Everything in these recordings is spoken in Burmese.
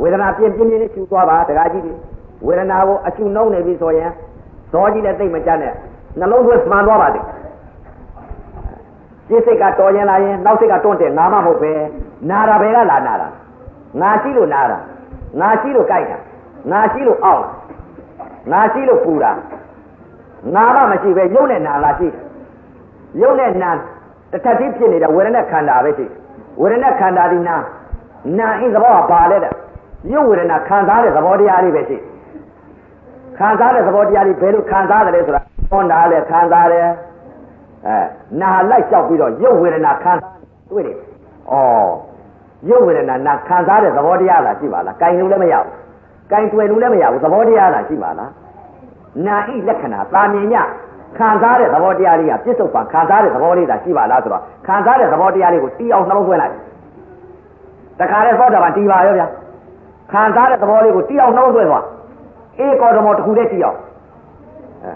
ဝေဒနာပြင်းပြင်းပြင်းနဲ့ရှူသွားပါတကားကြီးတွေဝေဒနာကိုအရှူနှုံးနေပြီဆိုရင်ဇောကြီးလည်းသိမ့်မကြနဲ့နှလုံးသွင်းမှန်သွားပါစေစိတ်စိတ်ကတော်ရင်လာရင်နောက်စိတ်ကတွန့်တယ်ငါမှမဟုတ်ပဲနာတာပဲကလာနာတာငါရှိလို့နာတာငါရှိလို့ကြိုက်တာငါရှိလို့အောင့်ငါရှိလို့ပူတာငါမှမရှိပဲရုပ်နဲ့နာလာရှိတယ်ရုပ်နဲ့နာတစ်ထပ်သေးဖြစ်နေတဲ့ဝေဒနာခန္ဓာပဲရှိဝေဒနာခန္ဓာဒီနာနာဤသဘောကဘာလဲတဲ့ ရုပ်ဝေဒနာခံစားတဲ့သဘောတရားလေးပဲရှိခံစားတဲ့သဘောတရားလေးဘယ်လိုခံစားတယ်လဲဆိုတာဟောတာလဲခံစားတယ်အဲနာလိုက်လျှောက်ပြီးတော့ရုပ်ဝေဒနာခံတွေ့တယ်ဩရုပ်ဝေဒနာနာခံစားတဲ့သဘောတရားလားရှိပါလားကင်လို့လည်းမရဘူးကင်တွေ့လို့လည်းမရဘူးသဘောတရားလားရှိပါလားနာဤလက္ခဏာတာမြင်ညခံစားတဲ့သဘောတရားလေးကပြစ္ဆုတ်ပံခံစားတဲ့သဘောလေးသာရှိပါလားဆိုတော့ခံစားတဲ့သဘောတရားလေးကိုတီးအောင်နှလုံးသွင်းလိုက်တခါလဲသောတာပန်တီးပါရောဗျာ ခံစားတဲ့သဘောလေးကိုတီးအောင်နှလုံးသွင်းသွားအေကောဓမောတစ်ခုတည်းတီးအောင်အဲ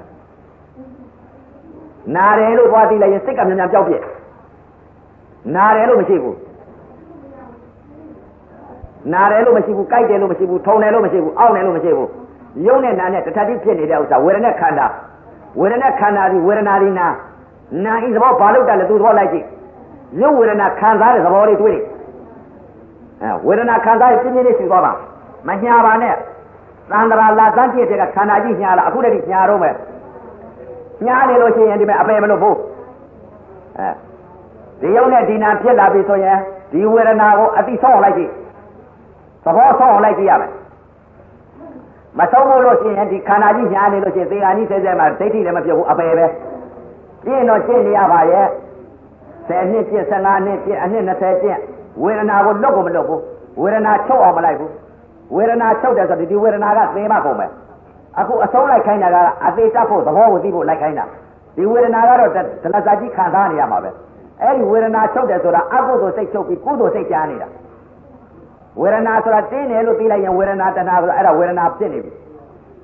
နာတယ်လို့သွားသိလိုက်ရင်စိတ်ကမြန်မြန်ပျောက်ပြက်နာတယ်လို့မရှိဘူးနာတယ်လို့မရှိဘူးကြိုက်တယ်လို့မရှိဘူးထုံတယ်လို့မရှိဘူးအောင့်တယ်လို့မရှိဘူးယုံနဲ့နာနဲ့တထတိဖြစ်နေတဲ့ဥစ္စာဝေဒနာခန္ဓာဝေဒနာခန္ဓာဒီဝေဒနာဒီနာနာဤသဘောဘာလို့တက်လဲသူသဘောလိုက်ကြည့်ရုပ်ဝေဒနာခံစားတဲ့သဘောလေးတွေ့တယ် အဲဝေဒနာခံစားရင်ပြင်းပြင်းလေးရှိသွားပါမညာပါနဲ့သန္တရာလာသန်းပြည့်တဲ့ကခန္ဓာကြီးညာလာအခုတည်းညာတော့မယ်ညာနေလို့ရှိရင်ဒီမဲ့အပယ်မလို့ဘူးအဲဒီယုံနဲ့ဒီနာဖြစ်လာပြီဆိုရင်ဒီဝေဒနာကိုအတိဆောင်းလိုက်ကြည့်သဘောဆောင်းလိုက်ကြည့်ရမယ်မဆုံးလို့ရှိရင်ဒီခန္ဓာကြီးညာနေလို့ရှိရင်သေဃာကြီးဆဲဆဲမှာဒိဋ္ဌိလည်းမပြုတ်ဘူးအပယ်ပဲပြင်းတော့ကျင့်နေရပါရဲ့10နှစ်ကျင့်15နှစ်ကျင့်အနှစ်20ကျင့် ဝေဒနာကိုလွတ်ကိုမလွတ်ဘူးဝေဒနာချုပ်အောင်မလိုက်ဘူးဝေဒနာချုပ်တယ်ဆိုဒီဝေဒနာကသေမကုန်ပဲအခုအဆုံးလိုက်ခိုင်းတာကအသေးတက်ဖို့သဘောကိုသိဖို့လိုက်ခိုင်းတာဒီဝေဒနာကတော့ဒလစာကြီးခံစားနေရမှာပဲအဲ့ဒီဝေဒနာချုပ်တယ်ဆိုတာအကုသိုလ်စိတ်ချုပ်ပြီးကုသိုလ်စိတ်ကြားနေတာဝေဒနာဆိုတာတင်းတယ်လို့သိလိုက်ရင်ဝေဒနာတဏှာဆိုအဲ့ဒါဝေဒနာဖြစ်နေပြီ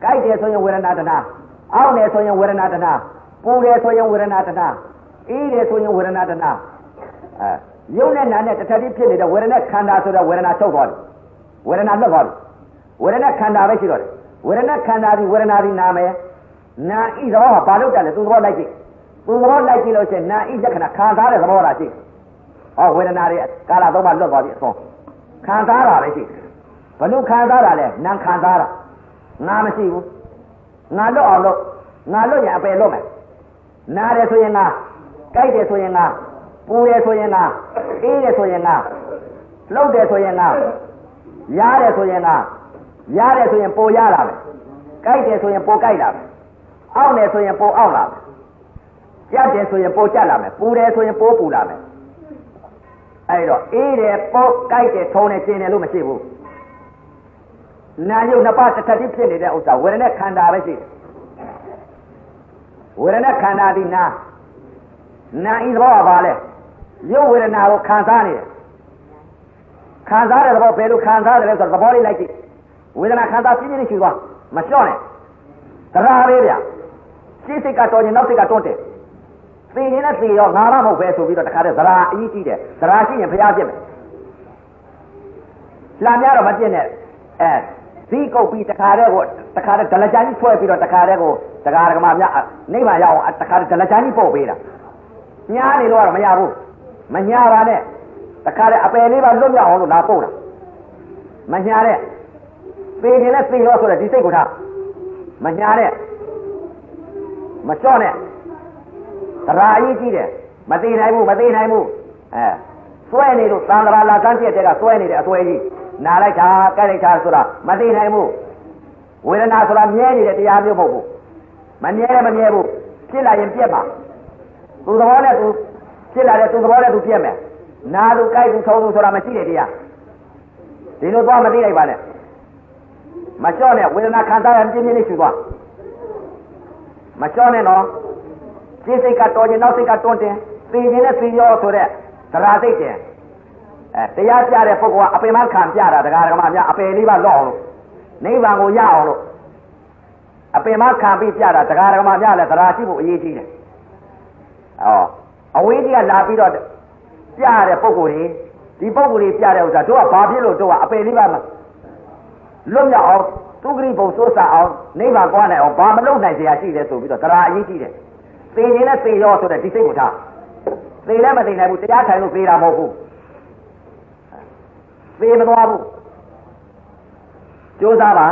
ကြိုက်တယ်ဆိုရင်ဝေဒနာတဏှာအောင့်တယ်ဆိုရင်ဝေဒနာတဏှာပူတယ်ဆိုရင်ဝေဒနာတဏှာအေးတယ်ဆိုရင်ဝေဒနာတဏှာအဲ ရုပ်နဲ့နာနဲ့တစ်ထပ်ပြီးဖြစ်နေတဲ့ဝေဒနာခန္ဓာဆိုတဲ့ဝေဒနာချုပ်သွားတယ်ဝေဒနာလွတ်သွားတယ်ဝေဒနာခန္ဓာပဲရှိတော့တယ်ဝေဒနာခန္ဓာဒီဝေဒနာဒီနာမယ်နာဤသဘောကဘာလို့တက်လဲသူသဘောလိုက်ကြည့်သူသဘောလိုက်ကြည့်လို့ရှိရင်နာဤလက္ခဏာခံစားတဲ့သဘောလားရှိဟောဝေဒနာတွေကာလသုံးပါလွတ်သွားပြီအဆုံးခံစားတာပဲရှိဘလို့ခံစားတာလဲနာခံစားတာငါမရှိဘူးငါလွတ်အောင်လို့ငါလွတ်ရင်အပယ်လွတ်မယ်နားတယ်ဆိုရင်ငါကြိုက်တယ်ဆိုရင်ငါ ပူတယ်ဆိုရင်ငါအေးတယ်ဆိုရင်ငါလှုပ်တယ်ဆိုရင်ငါရားတယ်ဆိုရင်ငါရားတယ်ဆိုရင်ပိုရလာမယ်ကြိုက်တယ်ဆိုရင်ပိုကြိုက်လာမယ်အောင့်တယ်ဆိုရင်ပိုအောင့်လာမယ်ကြက်တယ်ဆိုရင်ပိုကြက်လာမယ်ပူတယ်ဆိုရင်ပိုပူလာမယ်အဲ့တော့အေးတယ်ပိုကြိုက်တယ်ထုံတယ်ကျင်တယ်လို့မရှိဘူးနာယုတ်နှစ်ပါးတစ်ထပ်တည်းဖြစ်နေတဲ့ဥစ္စာဝေဒနာခန္ဓာပဲရှိတယ်ဝေဒနာခန္ဓာဒီနာ နာဤသဘောကဘာလဲရုပ်ဝေဒနာကိုခံစားနေတယ်ခံစားတဲ့သဘောဘယ်လိုခံစားတယ်လဲဆိုတော့သဘောလေးလိုက်ကြည့်ဝေဒနာခံစားပြင်းပြင်းလေးရှိသွားမလျှော့နဲ့တရားလေးဗျစိတ်စိတ်ကတော်ရင်နောက်စိတ်ကတွန်းတယ်သိရင်လည်းသိရောငါမဟုတ်ပဲဆိုပြီးတော့တခါတည်းသရာအကြီးကြီးတယ်သရာရှိရင်ဘုရားပြစ်မယ်လာများတော့မပြစ်နဲ့အဲဇီးကုတ်ပြီးတခါတည်းကိုတခါတည်းဒလချန်ကြီးဆွဲပြီးတော့တခါတည်းကိုတခါတကမာများနိဗ္ဗာန်ရအောင်တခါတည်းဒလချန်ကြီးပို့ပေးတာ ညားနေလို့ကတော့မရဘူးမညာပါနဲ့တခါတည်းအပယ်လေးပါလွတ်မြောက်အောင်လို့လာပို့တာမညာတဲ့သေခြင်းနဲ့သေရောဆိုတဲ့ဒီစိတ်ကိုထားမညာတဲ့မလျှော့နဲ့တရားအကြီးကြီးတယ်မသေးနိုင်ဘူးမသေးနိုင်ဘူးအဲစွဲနေလို့သံဃာလာကန်းပြက်တဲ့ကစွဲနေတဲ့အစွဲကြီးနာလိုက်တာကြိုက်လိုက်တာဆိုတာမသိနိုင်ဘူးဝေဒနာဆိုတာမြဲနေတဲ့တရားမျိုးမဟုတ်ဘူးမမြဲမမြဲဘူးဖြစ်လာရင်ပြက်ပါ သူသဘောနဲ့သူဖြစ်လာတဲ့သူသဘောနဲ့သူပြက်မယ်နာသူကြိုက်သူဆုံးသူဆိုတာမရှိတဲ့တရားဒီလိုသွားမသိလိုက်ပါနဲ့မလျှော့နဲ့ဝေဒနာခံစားရပြင်းပြင်းလေးရှူသွားမလျှော့နဲ့နော်စိတ်စိတ်ကတော်ခြင်းနောက်စိတ်ကတွန်းတင်သိခြင်းနဲ့သိရောဆိုတဲ့သရာစိတ်တင်အဲတရားပြတဲ့ပုဂ္ဂိုလ်ကအပင်မခံပြတာတရားဓမ္မများအပယ်လေးပါလော့အောင်လို့နိဗ္ဗာန်ကိုရအောင်လို့အပင်မခံပြီးပြတာတရားဓမ္မများလည်းသရာရှိဖို့အရေးကြီးတယ်။ ဟောအဝေးကြီးကလာပြီးတော့ပြရတဲ့ပုံကိုယ်တွေဒီပုံကိုယ်တွေပြတဲ့ဥစ္စာတို့ကဘာဖြစ်လို့တို့ကအပယ်လေးပါမလွတ်မြောက်အောင်သူဂရိဘုံစိုးစားအောင်နိဗ္ဗာန်ကွာနိုင်အောင်ဘာမလုပ်နိုင်စရာရှိလဲဆိုပြီးတော့တရားအရေးကြီးတယ်သေခြင်းနဲ့သေရောဆိုတဲ့ဒီစိတ်ကိုထားသေလည်းမသေနိုင်ဘူးတရားထိုင်လို့သေတာမဟုတ်ဘူးသေမသွားဘူးကြိုးစားပါ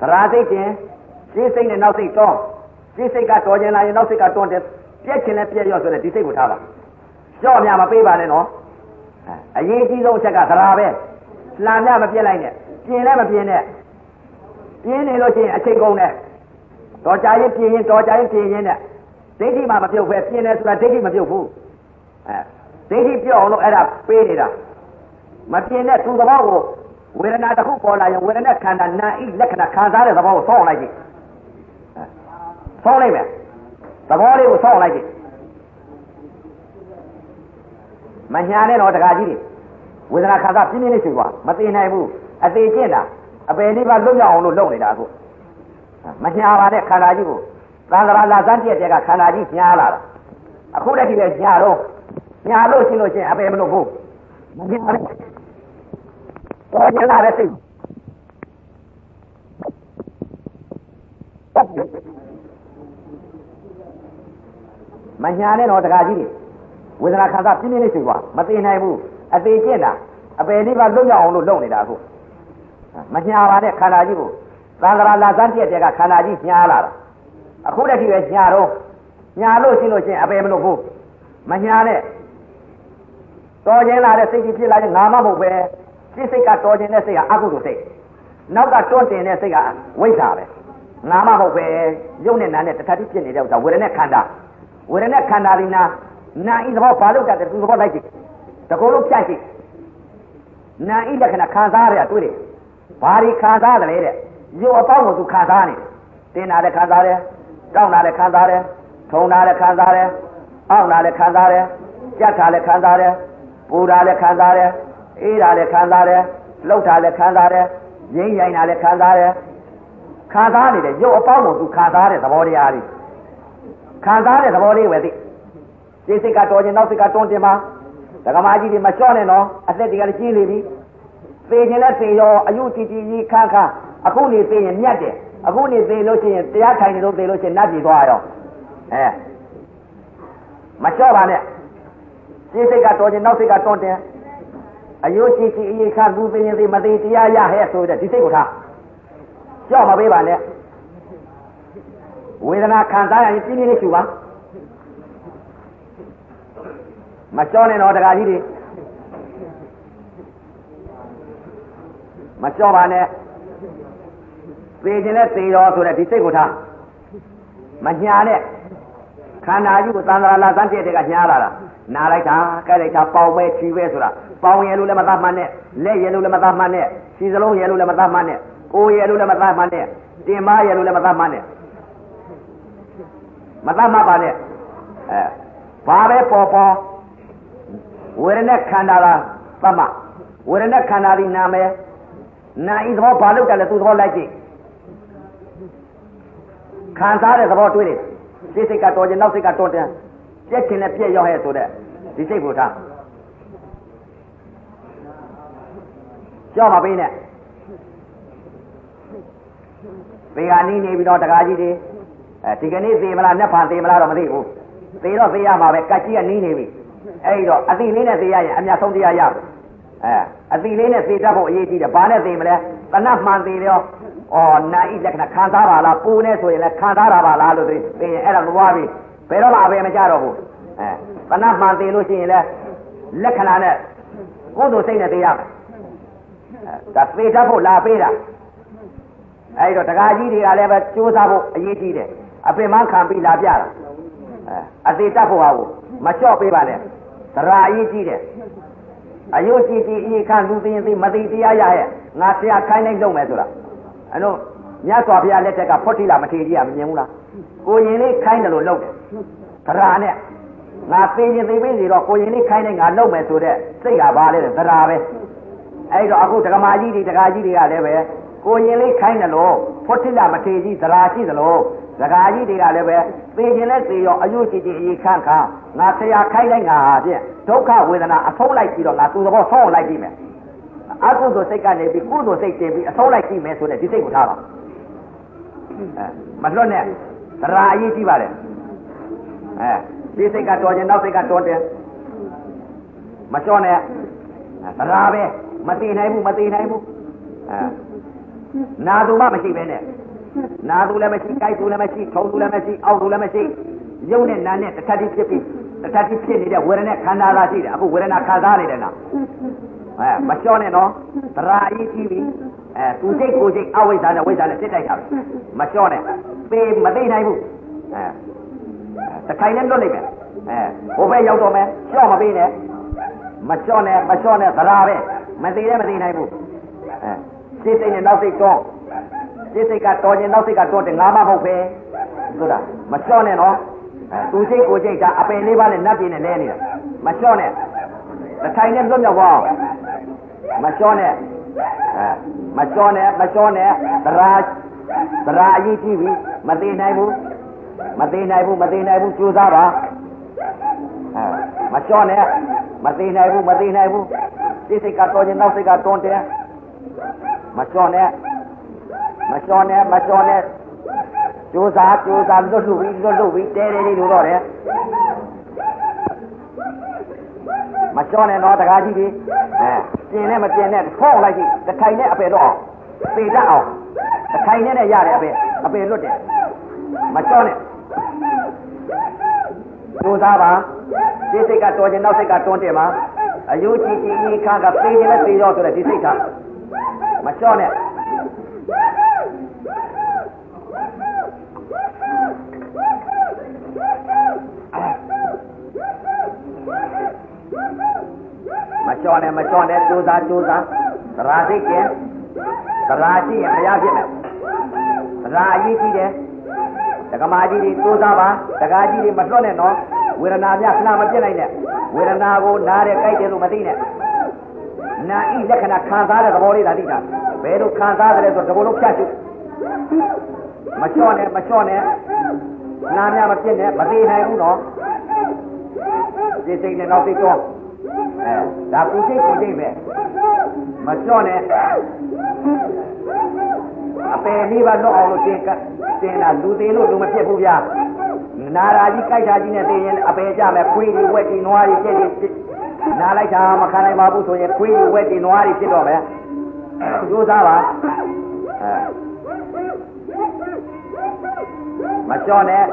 တရားစိတ်ခြင်းရှင်းစိတ်နဲ့နောက်စိတ်တော့ရှင်းစိတ်ကတော်ခြင်းလာရင်နောက်စိတ်ကတွန်းတယ် ပြက်ချင်လည်းပြက်ရောဆိုတဲ့ဒီစိတ်ကိုထားပါကြော့မြမပေးပါနဲ့နော်အရေးကြီးဆုံးအချက်ကသရာပဲလှမ်းမြမပြက်လိုက်နဲ့ပြင်းလည်းမပြင်းနဲ့ပြင်းနေလို့ရှိရင်အချိန်ကုန်တယ်တော်ကြရင်ပြင်းရင်တော်ကြရင်ပြင်းရင်နဲ့ဒိဋ္ဌိမှမပြုတ်ပဲပြင်းတယ်ဆိုတာဒိဋ္ဌိမပြုတ်ဘူးအဲဒိဋ္ဌိပြုတ်အောင်လို့အဲ့ဒါပေးနေတာမပြင်းတဲ့သူသဘောကိုဝေဒနာတစ်ခုပေါ်လာရင်ဝေဒနာခန္ဓာနာဤလက္ခဏာခံစားတဲ့သဘောကိုဆောင်းလိုက်ကြည့်ဆောင်းလိုက်မယ် သဘောလေးကိုဆောင်းလိုက်ကြည့်မညာနဲ့တော့တခါကြီးတွေဝေဒနာခံစားပြင်းပြင်းလေးရှိသွားမသိနိုင်ဘူးအသေးကျင့်တာအပယ်လေးပါလွတ်မြောက်အောင်လို့လုပ်နေတာအခုမညာပါနဲ့ခန္ဓာကြီးကိုသံဃာလာဇန်ပြည့်တဲ့ကခန္ဓာကြီးညာလာတာအခုတည်းကလည်းညာတော့ညာလို့ရှိလို့ရှိရင်အပယ်မလို့ဘူးမညာနဲ့တော်ကြလာတဲ့စိတ် မညာနဲ့တော့တခါကြီးတွေဝေဒနာခံစားပြင်းပြင်းလေးရှိသွားမသိနိုင်ဘူးအသေးကျင့်တာအပယ်လေးပါလွတ်မြောက်အောင်လို့လုပ်နေတာအခုမညာပါနဲ့ခန္ဓာကြီးကိုသံဃာလာဇန်ပြည့်တဲ့ကခန္ဓာကြီးညာလာတာအခုတည်းကပဲညာတော့ညာလို့ရှိလို့ရှိရင်အပယ်မလို့ဘူးမညာနဲ့တော်ကျင်လာတဲ့စိတ်ကြီးဖြစ်လာရင်ငါမမဟုတ်ပဲစိတ်စိတ်ကတော်ကျင်တဲ့စိတ်ကအကုသိုလ်စိတ်နောက်ကတွန့်တင်တဲ့စိတ်ကဝိဇ္ဇာပဲငါမဟုတ်ပဲရုပ်နဲ့နာနဲ့တခါတိဖြစ်နေတဲ့ဥစ္စာဝေဒနာခန္ဓာ ဝေဒနာခန္ဓာဒီနာနာဤသဘောဘာလို့တတ်တယ်သူသဘောလိုက်ကြည့်တကောလုံးဖြတ်ကြည့်နာဤလက္ခဏာခံစားရတွေ့တယ်ဘာဒီခံစားတယ်တဲ့ရုပ်အပေါင်းကိုသူခံစားနေတယ်တင်တာလည်းခံစားတယ်တောင်းတာလည်းခံစားတယ်ထုံတာလည်းခံစားတယ်အောင့်တာလည်းခံစားတယ်ကြက်တာလည်းခံစားတယ်ပူတာလည်းခံစားတယ်အေးတာလည်းခံစားတယ်လှုပ်တာလည်းခံစားတယ်ရင်းရိုင်တာလည်းခံစားတယ်ခံစားနေတယ်ရုပ်အပေါင်းကိုသူခံစားတဲ့သဘောတရားလေး ခံစားတဲ့သဘောလေးပဲသိစိတ်စိတ်ကတော်ခြင်းနောက်စိတ်ကတွန်းတင်ပါဒကမာကြီးတွေမလျှော့နဲ့နော်အသက်တွေကလည်းကြီးနေပြီသေခြင်းလည်းသေရောအယုတီတီကြီးခန်းခန်းအခုနေသေရင်မြတ်တယ်အခုနေသေလို့ရှိရင်တရားထိုင်နေလို့သေလို့ရှိရင်နတ်ပြည်သွားရောအဲမလျှော့ပါနဲ့စိတ်စိတ်ကတော်ခြင်းနောက်စိတ်ကတွန်းတင်အယုတီတီအကြီးခန်းလူသေရင်သေမသေတရားရဟဲ့ဆိုတဲ့ဒီစိတ်ကိုထားလျှော့မပေးပါနဲ့ ဝေဒနာခံစားရရင်ပြင်းပြင်းလေးရှူပါမကြောနဲ့တော့တရားကြီးတွေမကြောပါနဲ့သေခြင်းနဲ့သေရောဆိုတဲ့ဒီစိတ်ကိုထားမညာနဲ့ခန္ဓာကြီးကိုသံဃာလာသန်းကျက်တဲ့ကညာလာတာနာလိုက်တာကြိုက်လိုက်တာပေါင်ပဲချီပဲဆိုတာပေါင်ရလို့လည်းမသားမှန်းနဲ့လက်ရလို့လည်းမသားမှန်းနဲ့ခြေစလုံးရလို့လည်းမသားမှန်းနဲ့ကိုယ်ရလို့လည်းမသားမှန်းနဲ့တင်မရလို့လည်းမသားမှန်းနဲ့ မသားမှတ်ပါနဲ့အဲဘာပဲပေါ်ပေါ်ဝေဒနာခန္ဓာလားသမဝေဒနာခန္ဓာဒီနာမယ်နာဤသဘောဘာလို့တယ်လဲသူသဘောလိုက်ကြည့်ခံစားတဲ့သဘောတွေ့တယ်စိတ်စိတ်ကတော်ခြင်းနောက်စိတ်ကတော်တယ်ပြက်ခြင်းနဲ့ပြက်ရောက်ဟဲ့ဆိုတဲ့ဒီစိတ်ကိုထားကြောက်ပါပေးနဲ့ဘေကနီးနေပြီးတော့တကားကြီးတွေ အဲဒီကနေ့သေမလားနှစ်ဖန်သေမလားတော့မသိဘူးသေတော့သေရမှာပဲကတ်ကြီးကနီးနေပြီအဲဒီတော့အတိလေးနဲ့သေရရင်အများဆုံးတရားရဘူးအဲအတိလေးနဲ့သေတတ်ဖို့အရေးကြီးတယ်ဘာနဲ့သေမလဲတဏှမှန်သေရောဩနာဤလက္ခဏာခံစားပါလားပူနေဆိုရင်လည်းခံစားတာပါလားလို့သေရင်အဲ့ဒါသွားပြီဘယ်တော့မှအဘယ်မကြတော့ဘူးအဲတဏှမှန်သေလို့ရှိရင်လည်းလက္ခဏာနဲ့ကိုယ်တို့စိတ်နဲ့သေရမယ်ဒါသေတတ်ဖို့လာပေးတာအဲဒီတော့တကားကြီးတွေကလည်းပဲစူးစမ်းဖို့အရေးကြီးတယ် အပင်မခံပြီးလာပြတာအဲအသေးတတ်ဖို့ဟာကိုမလျှော့ပေးပါနဲ့သရာအရေးကြီးတယ်အယုတ်ကြည်ကြည်အေးခန့်လူသိရင်သိမသိတရားရရဲ့ငါဆရာခိုင်းနိုင်လုပ်မယ်ဆိုတာအဲတော့မြတ်စွာဘုရားလက်ထက်ကဖွတ်တိလာမထေကြီးကမမြင်ဘူးလားကိုရင်လေးခိုင်းတယ်လို့လုပ်တယ်သရာနဲ့ငါသိရင်သိပေးစီတော့ကိုရင်လေးခိုင်းနိုင်ငါလုပ်မယ်ဆိုတဲ့စိတ်ကဘာလဲသရာပဲအဲ့တော့အခုဒကမာကြီးတွေဒကာကြီးတွေကလည်းပဲကိုရင်လေးခိုင်းတယ်လို့ဖွတ်တိလာမထေကြီးသရာရှိသလို ဒကာကြီးတွေကလည်းပဲသိခြင်းနဲ့သိရောအယုကြည်ကြည်အေးခန့်ခါငါဆရာခိုင်းလိုက်ငါဟာဖြင့်ဒုက္ခဝေဒနာအဆုံးလိုက်ပြီးတော့ငါသူ့သဘောဆုံးလိုက်ကြည့်မယ်အကုသိုလ်စိတ်ကနေပြီးကုသိုလ်စိတ်တင်ပြီးအဆုံးလိုက်ကြည့်မယ်ဆိုတဲ့ဒီစိတ်ကိုထားပါအဲမလွတ်နဲ့သရာအရေးကြီးပါတယ်အဲဒီစိတ်ကတော်ခြင်းနောက်စိတ်ကတော်တယ်မလျှော့နဲ့သရာပဲမသိနိုင်ဘူးမသိနိုင်ဘူးအဲနာသူမှမရှိပဲနဲ့ နာသူလည်းမရှိကြိုက်သူလည်းမရှိထုံသူလည်းမရှိအောက်သူလည်းမရှိရုပ်နဲ့နာနဲ့တစ်ခါတည်းဖြစ်ပြီးတစ်ခါတည်းဖြစ်နေတဲ့ဝေဒနာခန္ဓာသာရှိတယ်အခုဝေဒနာခံစားနေတယ်လားအဲမလျှော့နဲ့နော်သရာအရေးကြီးပြီအဲသူစိတ်ကိုစိတ်အဝိဇ္ဇာနဲ့ဝိဇ္ဇာနဲ့စစ်တိုက်တာမလျှော့နဲ့ပေမသိနိုင်ဘူးအဲတခိုင်နဲ့လွတ်လိုက်မယ်အဲဟိုဘက်ရောက်တော့မယ်လျှော့မပေးနဲ့မလျှော့နဲ့မလျှော့နဲ့သရာပဲမသိလည်းမသိနိုင်ဘူးအဲစိတ်စိတ်နဲ့နောက်စိတ်တော့ စိတ်စိတ်ကတော်ခြင်းနောက်စိတ်ကတော်တယ်ငါမှမဟုတ်ပဲဆိုတာမလျှော့နဲ့နော်အဲသူစိတ်ကိုစိတ်ကအပင်လေးပါးနဲ့နတ်ပြင်းနဲ့လဲနေတာမလျှော့နဲ့တထိုင်နဲ့လွတ်မြောက်ပါမလျှော့နဲ့အဲမလျှော့နဲ့မလျှော့နဲ့သရာသရာအရေးကြီးပြီမသိနိုင်ဘူးမသိနိုင်ဘူးမသိနိုင်ဘူးကြိုးစားပါအဲမလျှော့နဲ့မသိနိုင်ဘူးမသိနိုင်ဘူးစိတ်စိတ်ကတော်ခြင်းနောက်စိတ်ကတွန်းတယ်မလျှော့နဲ့ မလျှော့နဲ့မလျှော့နဲ့ကြိုးစားကြိုးစားလွတ်လွတ်ပြီးလွတ်လွတ်ပြီးတဲတဲလေးလို့တော့တယ်မလျှော့နဲ့တော့တကားကြီးဒီအဲကျင်နဲ့မကျင်နဲ့ဖောက်လိုက်ကြည့်တခိုင်နဲ့အပယ်တော့အောင်ပေတတ်အောင်တခိုင်နဲ့နဲ့ရတယ်အပယ်အပယ်လွတ်တယ်မလျှော့နဲ့ကြိုးစားပါဒီစိတ်ကတော်ခြင်းနောက်စိတ်ကတွန်းတယ်မှာအယုကြည်ကြည်ဤခါကပြေးခြင်းနဲ့ပြေးရောဆိုတဲ့ဒီစိတ်ကမလျှော့နဲ့ မလျှော့နဲ့မလျှော့နဲ့ကြိုးစားကြိုးစားသရာစိတ်ကျင်သရာရှိရင်ဘုရားဖြစ်မယ်သရာအရေးကြီးတယ်ဒကမာကြီးတွေကြိုးစားပါဒကာကြီးတွေမလွတ်နဲ့နော်ဝေဒနာများခဏမပြစ်နိုင်နဲ့ဝေဒနာကိုနားတဲ့ကြိုက်တယ်လို့မသိနဲ့နာဤလက္ခဏာခံစားတဲ့သဘောလေးသာသိတာဘယ်လိုခံစားတယ်ဆိုတော့ဒီလိုဖြတ်ရှုမလျှော့နဲ့မလျှော့နဲ့နားများမပြစ်နဲ့မသိနိုင်ဘူးနော်ဒီစိတ်နဲ့နောက်စိတ်တော့ အဲဒါကုစိတ်ကုစိတ်ပဲမလျှော့နဲ့အပယ်လေးပါတော့အောင်လို့တင်ကတင်တာလူသေးလို့လူမဖြစ်ဘူးဗျာနာရာကြီးကြိုက်တာကြီးနဲ့သိရင်အပယ်ကြမယ်ခွေးကြီးဝက်ကြီးနွားကြီးဖြစ်နေနာလိုက်တာမခံနိုင်ပါဘူးဆိုရင်ခွေးကြီးဝက်ကြီးနွားကြီးဖြစ်တော့မယ်ကြိုးစားပါအဲမလျှော့နဲ့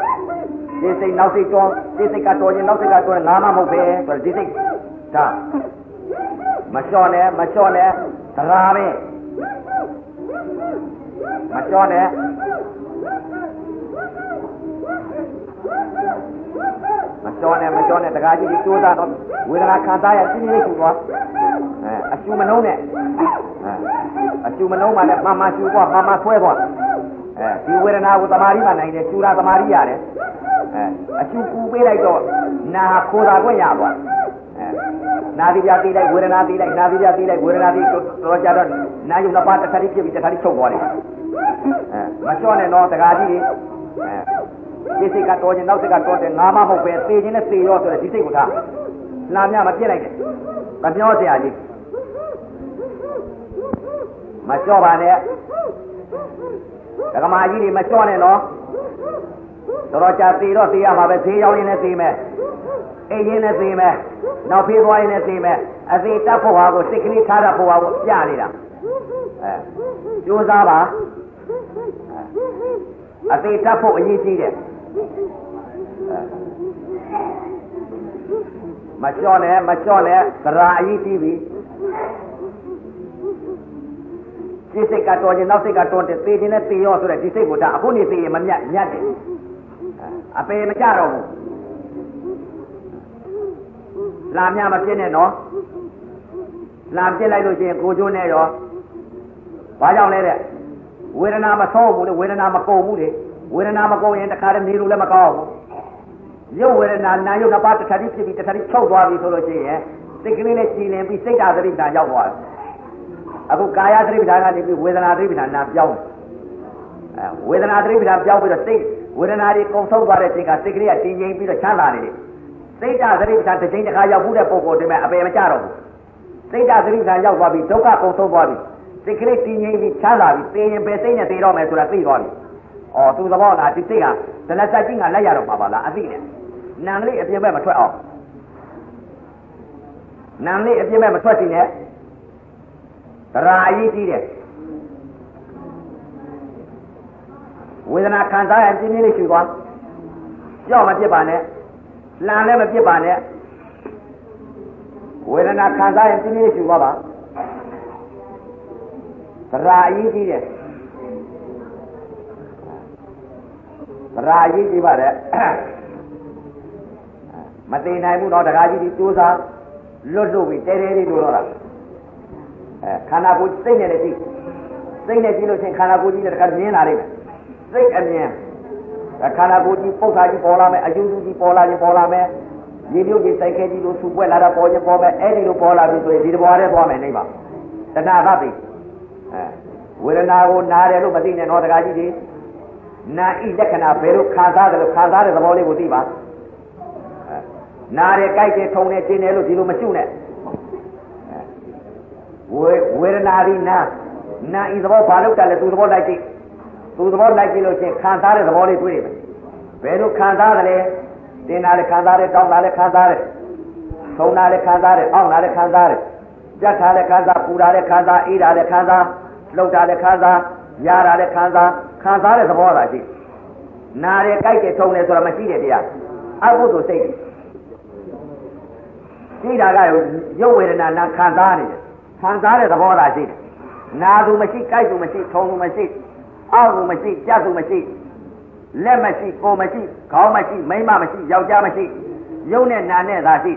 ဒီစိတ်နောက်စိတ်တော်ဒီစိတ်ကတော်ရင်နောက်စိတ်ကတော်ငါမှမဟုတ်ပဲဆိုတော့ဒီစိတ် ဒါမလျှော့နဲ့မလျှော့နဲ့သရာပဲမလျှော့နဲ့မလျှော့နဲ့မလျှော့နဲ့တကားကြီးဒီကြိုးစားတော့ဝေဒနာခံစားရစီးလေးခုသွားအဲအရှူမနှုံးနဲ့အဲအရှူမနှုံးမှလည်းမမရှူသွားမမဆွဲသွားအဲဒီဝေဒနာကိုတမာရီမှနိုင်တယ်ရှူတာတမာရီရတယ်အဲအရှူပူပေးလိုက်တော့နာခိုတာခွင့်ရသွားအဲ နာသီပြသိလိုက်ဝေဒနာသိလိုက်နာသီပြသိလိုက်ဝေဒနာသိတော့ကြတော့နာယုံနှစ်ပါးတစ်ခါတည်းဖြစ်ပြီးတစ်ခါတည်းချုပ်သွားတယ်အဲမချော့နဲ့တော့တကားကြီးကြီးဒီစိတ်ကတော့ကျင်နောက်စိတ်ကတော့တယ်ငါမဟုတ်ပဲသေခြင်းနဲ့သေရောဆိုတဲ့ဒီစိတ်ကိုထားလာမြမပြစ်လိုက်တယ်မပြောစရာကြီးမချော့ပါနဲ့ဓမ္မကြီးတွေမချော့နဲ့နော် တော်တော်ကြာသေတော့သေရမှာပဲသေရောက်ရင်လည်းသေမယ်အိမ်ရင်လည်းသေမယ်နောက်ဖေးသွားရင်လည်းသေမယ်အသေးတတ်ဖို့ဟာကိုစိတ်ကလေးထားတတ်ဖို့ဟာကိုပြနေတာအဲကြိုးစားပါအသေးတတ်ဖို့အရေးကြီးတယ်မလျှော့နဲ့မလျှော့နဲ့သရာအရေးကြီးပြီဒီစိတ်ကတော်ခြင်းနောက်စိတ်ကတော်တယ်သေခြင်းနဲ့သေရောဆိုတဲ့ဒီစိတ်ကိုဒါအခုနေသေရင်မမြတ်မြတ်တယ် အပေမကြတော့ဘူးလာမြမပြည့်နဲ့နော်လာပြည့်လိုက်လို့ရှိရင်ကိုကျိုးနဲ့ရောဘာကြောင့်လဲတဲ့ဝေဒနာမဆုံးဘူးလေဝေဒနာမကုန်ဘူးလေဝေဒနာမကုန်ရင်တခါတည်းနေလို့လည်းမကောင်းဘူးရုပ်ဝေဒနာနာယုတ်နှစ်ပါးတစ်ခါတည်းဖြစ်ပြီးတစ်ခါတည်းချုပ်သွားပြီဆိုလို့ရှိရင်စိတ်ကလေးနဲ့ကြည်လင်ပြီးစိတ်ဓာတ်သတိပ္ပံရောက်သွားတယ်အခုကာယသတိပ္ပံကနေပြီးဝေဒနာသတိပ္ပံနာပြောင်းအဲဝေဒနာသတိပ္ပံပြောင်းပြီးတော့စိတ် ဝေဒနာတွေကုန်ဆုံးသွားတဲ့အချိန်ကစိတ်ကလေးကတည်ငြိမ်ပြီးတော့ချမ်းသာနေတယ်စိတ်ဓာတ်သတိပ္ပံတစ်ချိန်တစ်ခါရောက်ဘူးတဲ့ပုံကိုတည်းမဲ့အပယ်မကြတော့ဘူးစိတ်ဓာတ်သတိကံရောက်သွားပြီဒုက္ခကုန်ဆုံးသွားပြီစိတ်ကလေးတည်ငြိမ်ပြီးချမ်းသာပြီသိရင်ပဲစိတ်နဲ့သိတော့မယ်ဆိုတာသိသွားပြီ။အော်သူသဘောလားဒီစိတ်ကဒလစက်ကြီးကလက်ရတော့မှာပါလားအသိနဲ့နံလေးအပြင်ဘက်မထွက်အောင်နံလေးအပြင်ဘက်မထွက်စီနဲ့သရာအရေးကြီးတယ် ဝေဒနာခံစားရပြင်းပြင်းလေးရှူသွားကြောက်မပြစ်ပါနဲ့လမ်းလည်းမပြစ်ပါနဲ့ဝေဒနာခံစားရင်ပြင်းပြင်းလေးရှူသွားပါသရာအရေးကြီးတယ်သရာအရေးကြီးပါတယ်မသိနိုင်ဘူးတော့တခါကြီးဒီစူးစားလွတ်လွတ်ပြီးတဲတဲလေးလို့တော့လားအဲခန္ဓာကိုယ်စိတ်နဲ့လည်းကြည့်စိတ်နဲ့ကြည့်လို့ချင်းခန္ဓာကိုယ်ကြီးလည်းတခါမြင်လာလိမ့်မယ် စိတ်အမြင်ခန္ဓာကိုယ်ကြီးပုတ်ခါကြီးပေါ်လာမယ်အယုစုကြီးပေါ်လာရင်ပေါ်လာမယ်ရေပြုတ်ကြီးစိုက်ခဲကြီးလို့ဆူပွက်လာတာပေါ်ရင်ပေါ်မယ်အဲ့ဒီလိုပေါ်လာပြီဆိုရင်ဒီတဘွားထဲသွားမယ်နေပါတဏှာသတိအဲဝေဒနာကိုနားတယ်လို့မသိနဲ့တော့တခါကြီးဒီနာဤလက္ခဏာဘယ်လိုခံစားတယ်လို့ခံစားတဲ့သဘောလေးကိုသိပါနားတယ်ကြိုက်တယ်ထုံတယ်ကျင်တယ်လို့ဒီလိုမရှုနဲ့ဝေဝေဒနာဒီနာနာဤသဘောဘာလို့တက်လဲသူသဘောလိုက်ကြည့် သူသဘောလိုက်ကြည့်လို့ချင်းခံစားတဲ့သဘောလေးတွေ့တယ်ဘယ်လိုခံစားတယ်လဲတင်တာလည်းခံစားတယ်တောင်းတာလည်းခံစားတယ်ထုံတာလည်းခံစားတယ်အောင့်တာလည်းခံစားတယ်ကြက်တာလည်းခံစားပူတာလည်းခံစားအေးတာလည်းခံစားလှုပ်တာလည်းခံစားရတာလည်းခံစားခံစားတဲ့သဘောသာရှိနာတယ်ကြိုက်တယ်ထုံတယ်ဆိုတာမရှိတဲ့တရားအဘုဒ္ဓစိတ်ရှိတာကရုပ်ဝေဒနာနာခံစားနေတယ်ခံစားတဲ့သဘောသာရှိတယ်နာသူမရှိကြိုက်သူမရှိထုံသူမရှိ အောက်သူမရှိကြက်သူမရှိလက်မရှိကိုမရှိခေါင်းမရှိမိမမရှိယောက်ျားမရှိရုပ်နဲ့နာနဲ့သာရှိ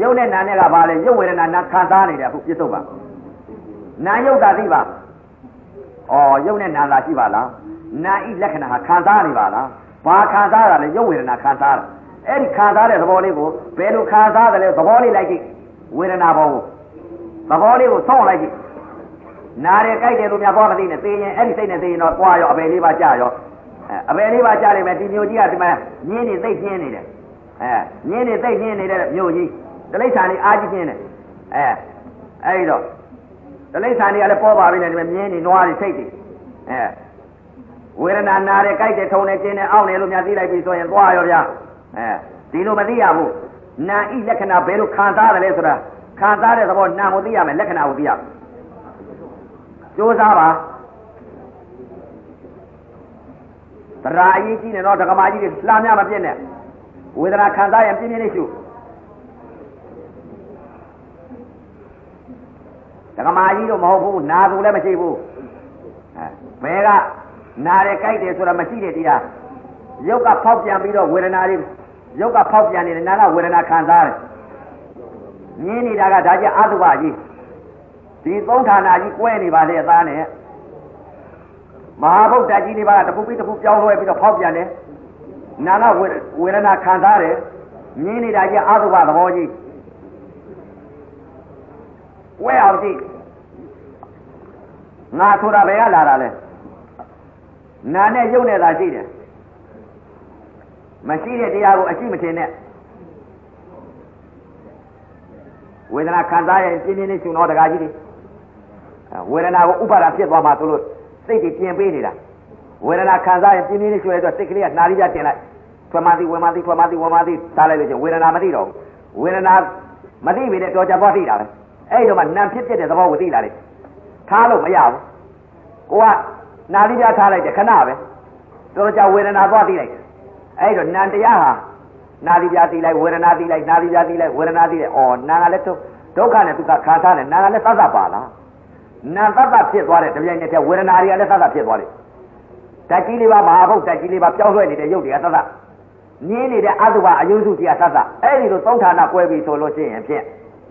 ရုပ်နဲ့နာနဲ့ကဘာလဲရုပ်ဝေဒနာနာခံစားနေတယ်အခုပြစ္ဆုတ်ပါနာယုတ်တာသိပါဩရုပ်နဲ့နာသာရှိပါလားနာဤလက္ခဏာဟာခံစားနေပါလားဘာခံစားရလဲရုပ်ဝေဒနာခံစားတာအဲ့ဒီခံစားတဲ့သဘောလေးကိုဘယ်လိုခံစားတယ်လဲသဘောလေးလိုက်ကြည့်ဝေဒနာဘောကိုသဘောလေးကိုဆောင်းလိုက်ကြည့် နားတယ်ကြိုက်တယ်လို့များဘောမသိနဲ့သိရင်အဲ့ဒီစိတ်နဲ့သိရင်တော့ကြွားရောအပယ်လေးပါကြာရောအပယ်လေးပါကြာနေမယ်ဒီမျိုးကြီးကဒီမှာညင်းနေသိပြင်းနေတယ်အဲညင်းနေသိပြင်းနေတဲ့မျိုးကြီးတလိ္ဆာလေးအားကြီးပြင်းတယ်အဲအဲ့ဒီတော့တလိ္ဆာလေးကလည်းပေါ်ပါပြီနဲ့ဒီမှာမြင်းနေနွားတွေစိတ်တွေအဲဝေဒနာနာတယ်ကြိုက်တယ်ထုံတယ်ကျင်းတယ်အောင့်တယ်လို့များသိလိုက်ပြီဆိုရင်သွားရောဗျာအဲဒီလိုမသိရဘူးနာဤလက္ခဏာဘယ်လိုခံစားတယ်လဲဆိုတာခံစားတဲ့သဘောနာကိုသိရမယ်လက္ခဏာကိုသိရမယ် ကြိုးစားပါတရာအရေးကြီးနေတော့ဒကမာကြီးတွေလှမ်းများမပြည့်နဲ့ဝေဒနာခံစားရင်ပြင်းပြင်းလေးရှုဒကမာကြီးတော့မဟုတ်ဘူးနာသူလည်းမရှိဘူးအဲဘယ်ကနာတယ်ကြိုက်တယ်ဆိုတာမရှိတဲ့တရားရုပ်ကဖောက်ပြန်ပြီးတော့ဝေဒနာတွေရုပ်ကဖောက်ပြန်နေတယ်နာကဝေဒနာခံစားတယ်မြင်နေတာကဒါကြအတုပကြီး ဒီသုံးဌာနကြီးကွဲနေပါလေအသားနဲ့မဟာဗုဒ္ဓကြီးတွေပါတခုပြီးတခုပြောင်းလဲပြီးတော့ဖောက်ပြန်တယ်နာကဝေဒနာခံစားတယ်မြင်နေတာကြီးအတုပသဘောကြီးကွဲအောင်ကြည့်ငါဆိုတာဘယ်ကလာတာလဲနာနဲ့ရုပ်နဲ့သာရှိတယ်မရှိတဲ့တရားကိုအရှိမထင်နဲ့ဝေဒနာခံစားရင်ပြင်းပြင်းလေးရှင်တော်တကားကြီးတွေ ဝေဒနာကိုဥပါဒဖြစ်သွားမှဆိုလို့စိတ်ကြီးပြင်ပေးနေတာဝေဒနာခံစားရင်ပြင်းပြင်းလေးရှင်ရတော့စိတ်ကလေးကနာရီပြတင်လိုက်ထွက်မှသည်ဝင်မှသည်ထွက်မှသည်ဝင်မှသည်စားလိုက်လို့ချင်းဝေဒနာမသိတော့ဘူးဝေဒနာမသိပြီနဲ့တော်ကြပွားသိတာပဲအဲ့ဒီတော့မှနံဖြစ်ဖြစ်တဲ့သဘောကိုသိလာတယ်ထားလို့မရဘူးကိုကနာရီပြထားလိုက်တယ်ခဏပဲတော်ကြဝေဒနာသွားသိလိုက်တယ်အဲ့တော့နံတရားဟာနာသီပြာသိလိုက်ဝေဒနာသိလိုက်နာသီပြာသိလိုက်ဝေဒနာသိလိုက်ဩနာကလည်းဒုက္ခနဲ့ဒုက္ခခါစားတယ်နာကလည်းသတ်သတ်ပါလား နာသတ်သတ်ဖြစ်သွားတယ်တပြိုင်နက်တည်းဝေဒနာတွေကလည်းသတ်သတ်ဖြစ်သွားတယ်ဓာတ်ကြီးလေးပါမဟာဘုတ်ဓာတ်ကြီးလေးပါပြောင်းလဲနေတဲ့ရုပ်တွေကသတ်သတ်ငင်းနေတဲ့အတုပအယုစုကြီးကသတ်သတ်အဲ့ဒီလိုသုံးဌာနကွဲပြီဆိုလို့ရှိရင်ဖြင့်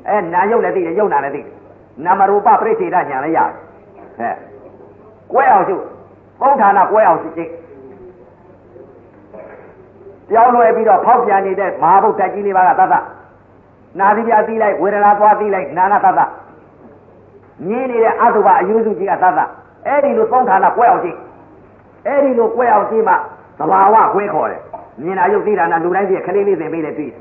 အဲနာယုတ်လည်းသိတယ်ယုတ်နာလည်းသိတယ်နာမရူပပြိဋ္ဌိဒညာလည်းရတယ်ဟဲ့ကွဲအောင်ရှုသုံးဌာနကွဲအောင်ရှုကြည့်ပြောင်းလဲပြီးတော့ဖောက်ပြန်နေတဲ့မဟာဗုဒ္ဓကြီးလေးပါကသတ္တနာသီပြသိလိုက်ဝေဒနာသွားသိလိုက်နာနာသတ္တ မြင်နေတဲ့အတုပအယုစုကြီးကသတ္တအဲ့ဒီလိုသုံးဌာနကွဲအောင်ကြည့်အဲ့ဒီလိုကွဲအောင်ကြည့်မှသဘာဝခွဲခေါ်တယ်မြင်တာရုပ်သိတာနာလူတိုင်းပြခလေးလေးသင်ပေးတယ်တွေ့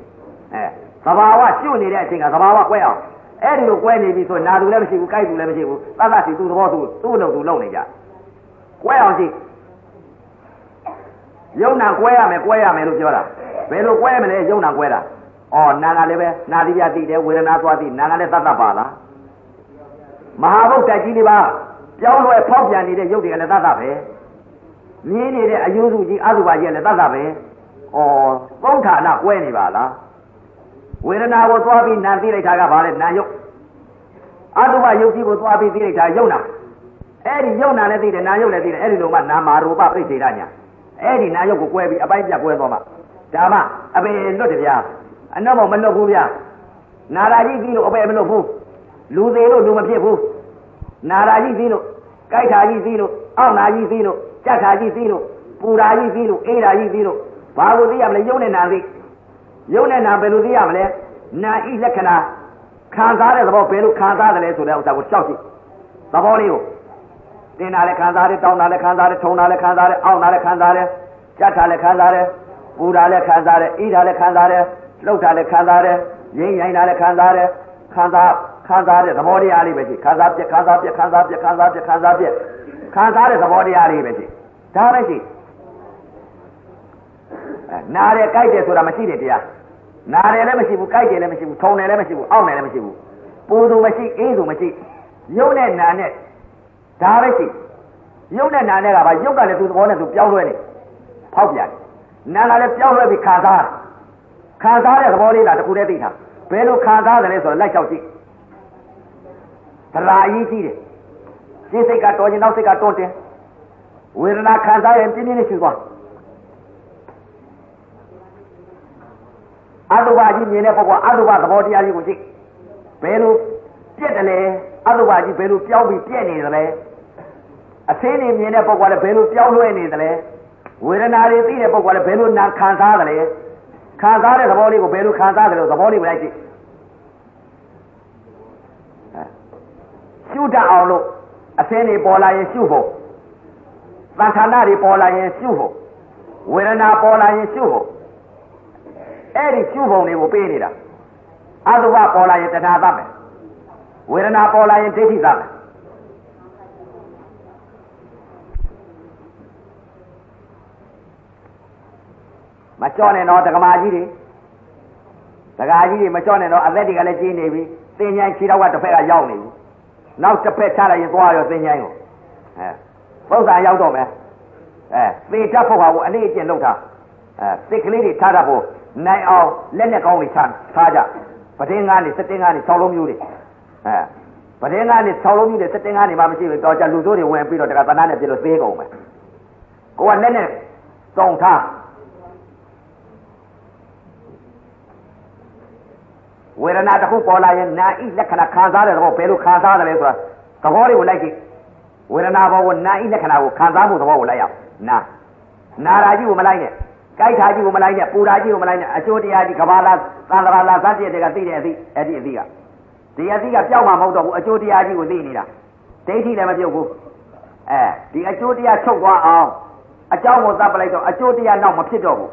အဲသဘာဝကျွတ်နေတဲ့အချိန်ကသဘာဝကွဲအောင်အဲ့ဒီလိုကွဲနေပြီဆိုနာသူလည်းမရှိဘူးကြိုက်သူလည်းမရှိဘူးသတ်သတ်စီသူ့သဘောသူသူ့အလုပ်သူလုပ်နေကြကွဲအောင်ကြည့်ယုံနာကွဲရမယ်ကွဲရမယ်လို့ပြောတာဘယ်လိုကွဲမလဲယုံနာကွဲတာဩနာကလည်းပဲနာတိပြသိတယ်ဝေဒနာသွားသိနာကလည်းသတ်သတ်ပါလား မဟာဘုတ်တက်ကြီးလေးပါပြောင်းလဲဖောက်ပြန်နေတဲ့ရုပ်တွေကလည်းသတ်သတ်ပဲမြင်းနေတဲ့အယုစုကြီးအသုဘကြီးလည်းသတ်သတ်ပဲဩသုံးဌာနကွဲနေပါလားဝေဒနာကိုသွားပြီးနာသိလိုက်တာကဘာလဲနာယုတ်အတုပယုတ်ကြီးကိုသွားပြီးသိလိုက်တာယုတ်နာအဲ့ဒီယုတ်နာလည်းသိတယ်နာယုတ်လည်းသိတယ်အဲ့ဒီလိုမှနာမာရူပပြိစေရညာအဲ့ဒီနာယုတ်ကိုကွဲပြီးအပိုင်းပြကွဲသွားမှဒါမှအပေလွတ်တယ်ဗျာအနောက်မမလွတ်ဘူးဗျာနာရာကြီးပြီးလို့အပေမလွတ်ဘူး လူသေးလို့လူမဖြစ်ဘူးနာရာကြီးပြီးလို့ကြိုက်တာကြီးပြီးလို့အောက်နာကြီးပြီးလို့ကြက်တာကြီးပြီးလို့ပူတာကြီးပြီးလို့အေးတာကြီးပြီးလို့ဘာကိုသိရမလဲယုံနဲ့နာသိယုံနဲ့နာဘယ်လိုသိရမလဲနာဤလက္ခဏာခံစားတဲ့သဘောဘယ်လိုခံစားတယ်လဲဆိုတဲ့ဥစ္စာကိုရှောက်ကြည့်သဘောလေးကိုတင်တာလည်းခံစားတယ်တောင်းတာလည်းခံစားတယ်ထုံတာလည်းခံစားတယ်အောင့်တာလည်းခံစားတယ်ကြက်တာလည်းခံစားတယ်ပူတာလည်းခံစားတယ်အေးတာလည်းခံစားတယ်လှုပ်တာလည်းခံစားတယ်ရင်းရိုင်းတာလည်းခံစားတယ်ခံစား ခံစားတဲ့သဘောတရားလေးပဲရှိခံစားပြက်ခံစားပြက်ခံစားပြက်ခံစားပြက်ခံစားပြက်ခံစားတဲ့သဘောတရားလေးပဲရှိဒါပဲရှိနားတယ်ကြိုက်တယ်ဆိုတာမရှိတဲ့တရားနားတယ်လည်းမရှိဘူးကြိုက်တယ်လည်းမရှိဘူးထုံတယ်လည်းမရှိဘူးအောင့်တယ်လည်းမရှိဘူးပူသူမရှိအေးသူမရှိရုပ်နဲ့နာနဲ့ဒါပဲရှိရုပ်နဲ့နာနဲ့ကဘာရုပ်ကလည်းသူသဘောနဲ့သူပြောင်းလဲနေဖောက်ပြန်နာကလည်းပြောင်းလဲပြီးခံစားခံစားတဲ့သဘောလေးလားတခုတည်းသိတာဘယ်လိုခံစားတယ်လဲဆိုတော့လိုက်လျှောက်ကြည့် သရာအရေးကြီးတယ်စိတ်စိတ်ကတော်ခြင်းနောက်စိတ်ကတွန်းတယ်ဝေဒနာခံစားရင်ပြင်းပြင်းနဲ့ရှူသွားအတုပါကြီးမြင်တဲ့ပုဂ္ဂိုလ်အတုပါသဘောတရားကြီးကိုကြည့်ဘယ်လိုပြက်တယ်လဲအတုပါကြီးဘယ်လိုပြောင်းပြီးပြက်နေတယ်လဲအသင်းနေမြင်တဲ့ပုဂ္ဂိုလ်ကလည်းဘယ်လိုပြောင်းလဲနေတယ်လဲဝေဒနာတွေသိတဲ့ပုဂ္ဂိုလ်ကလည်းဘယ်လိုနာခံစားတယ်လဲခံစားတဲ့သဘောလေးကိုဘယ်လိုခံစားတယ်လို့သဘောလေးကိုလိုက်ကြည့် ရှုတတ်အောင်လို့အသင်းတွေပေါ်လာရင်ရှုဖို့သံဌာနတွေပေါ်လာရင်ရှုဖို့ဝေဒနာပေါ်လာရင်ရှုဖို့အဲ့ဒီရှုပုံတွေကိုပေးနေတာအတုပပေါ်လာရင်တဏှာသတ်မယ်ဝေဒနာပေါ်လာရင်ဒိဋ္ဌိသတ်မယ်မကြော့နဲ့တော့ဒကမာကြီးတွေဒကာကြီးတွေမကြော့နဲ့တော့အသက်တွေကလည်းကြီးနေပြီသင်ញိုင်းခြေတော့ကတစ်ဖက်ကရောက်နေပြီ နောက်တစ်ဖက်ချလိုက်ရင်သွားရောသင်ញိုင်းကိုအဲပု္ပ္ပာရောက်တော့မယ်အဲသေတတ်ဖို့ဟာကိုအလေးအကျင့်လုပ်တာအဲစိတ်ကလေးတွေထားတတ်ဖို့နိုင်အောင်လက်နဲ့ကောင်းတွေချထားကြပတင်းကားနေစက်တင်းကားနေ၆လုံးမျိုးတွေအဲပတင်းကားနေ၆လုံးမျိုးတွေစက်တင်းကားနေမှမရှိဘူးတော့ကြလူစိုးတွေဝင်ပြီးတော့တကသနာနဲ့ပြလို့သေးကုန်မယ်ကိုကလက်နဲ့တောင်းထား ဝေဒနာတစ်ခုပေါ်လာရင်နာဤလက္ခဏာခံစားတဲ့သဘောဘယ်လိုခံစားတယ်လဲဆိုတာသဘောလေးကိုလိုက်ကြည့်ဝေဒနာဘောကိုနာဤလက္ခဏာကိုခံစားမှုသဘောကိုလိုက်ရအောင်နာနာရာကြီးကိုမလိုက်နဲ့ကြိုက်တာကြီးကိုမလိုက်နဲ့ပူတာကြီးကိုမလိုက်နဲ့အကျိုးတရားကြီးကဘာလားသံဃာလားသတိတွေကသိတဲ့အသိအဲ့ဒီအသိကဒီအသိကပြောင်းမှာမဟုတ်တော့ဘူးအကျိုးတရားကြီးကိုသိနေတာဒိဋ္ဌိလည်းမပြုတ်ဘူးအဲဒီအကျိုးတရားချုပ်သွားအောင်အကြောင်းကိုသတ်ပလိုက်တော့အကျိုးတရားနောက်မဖြစ်တော့ဘူး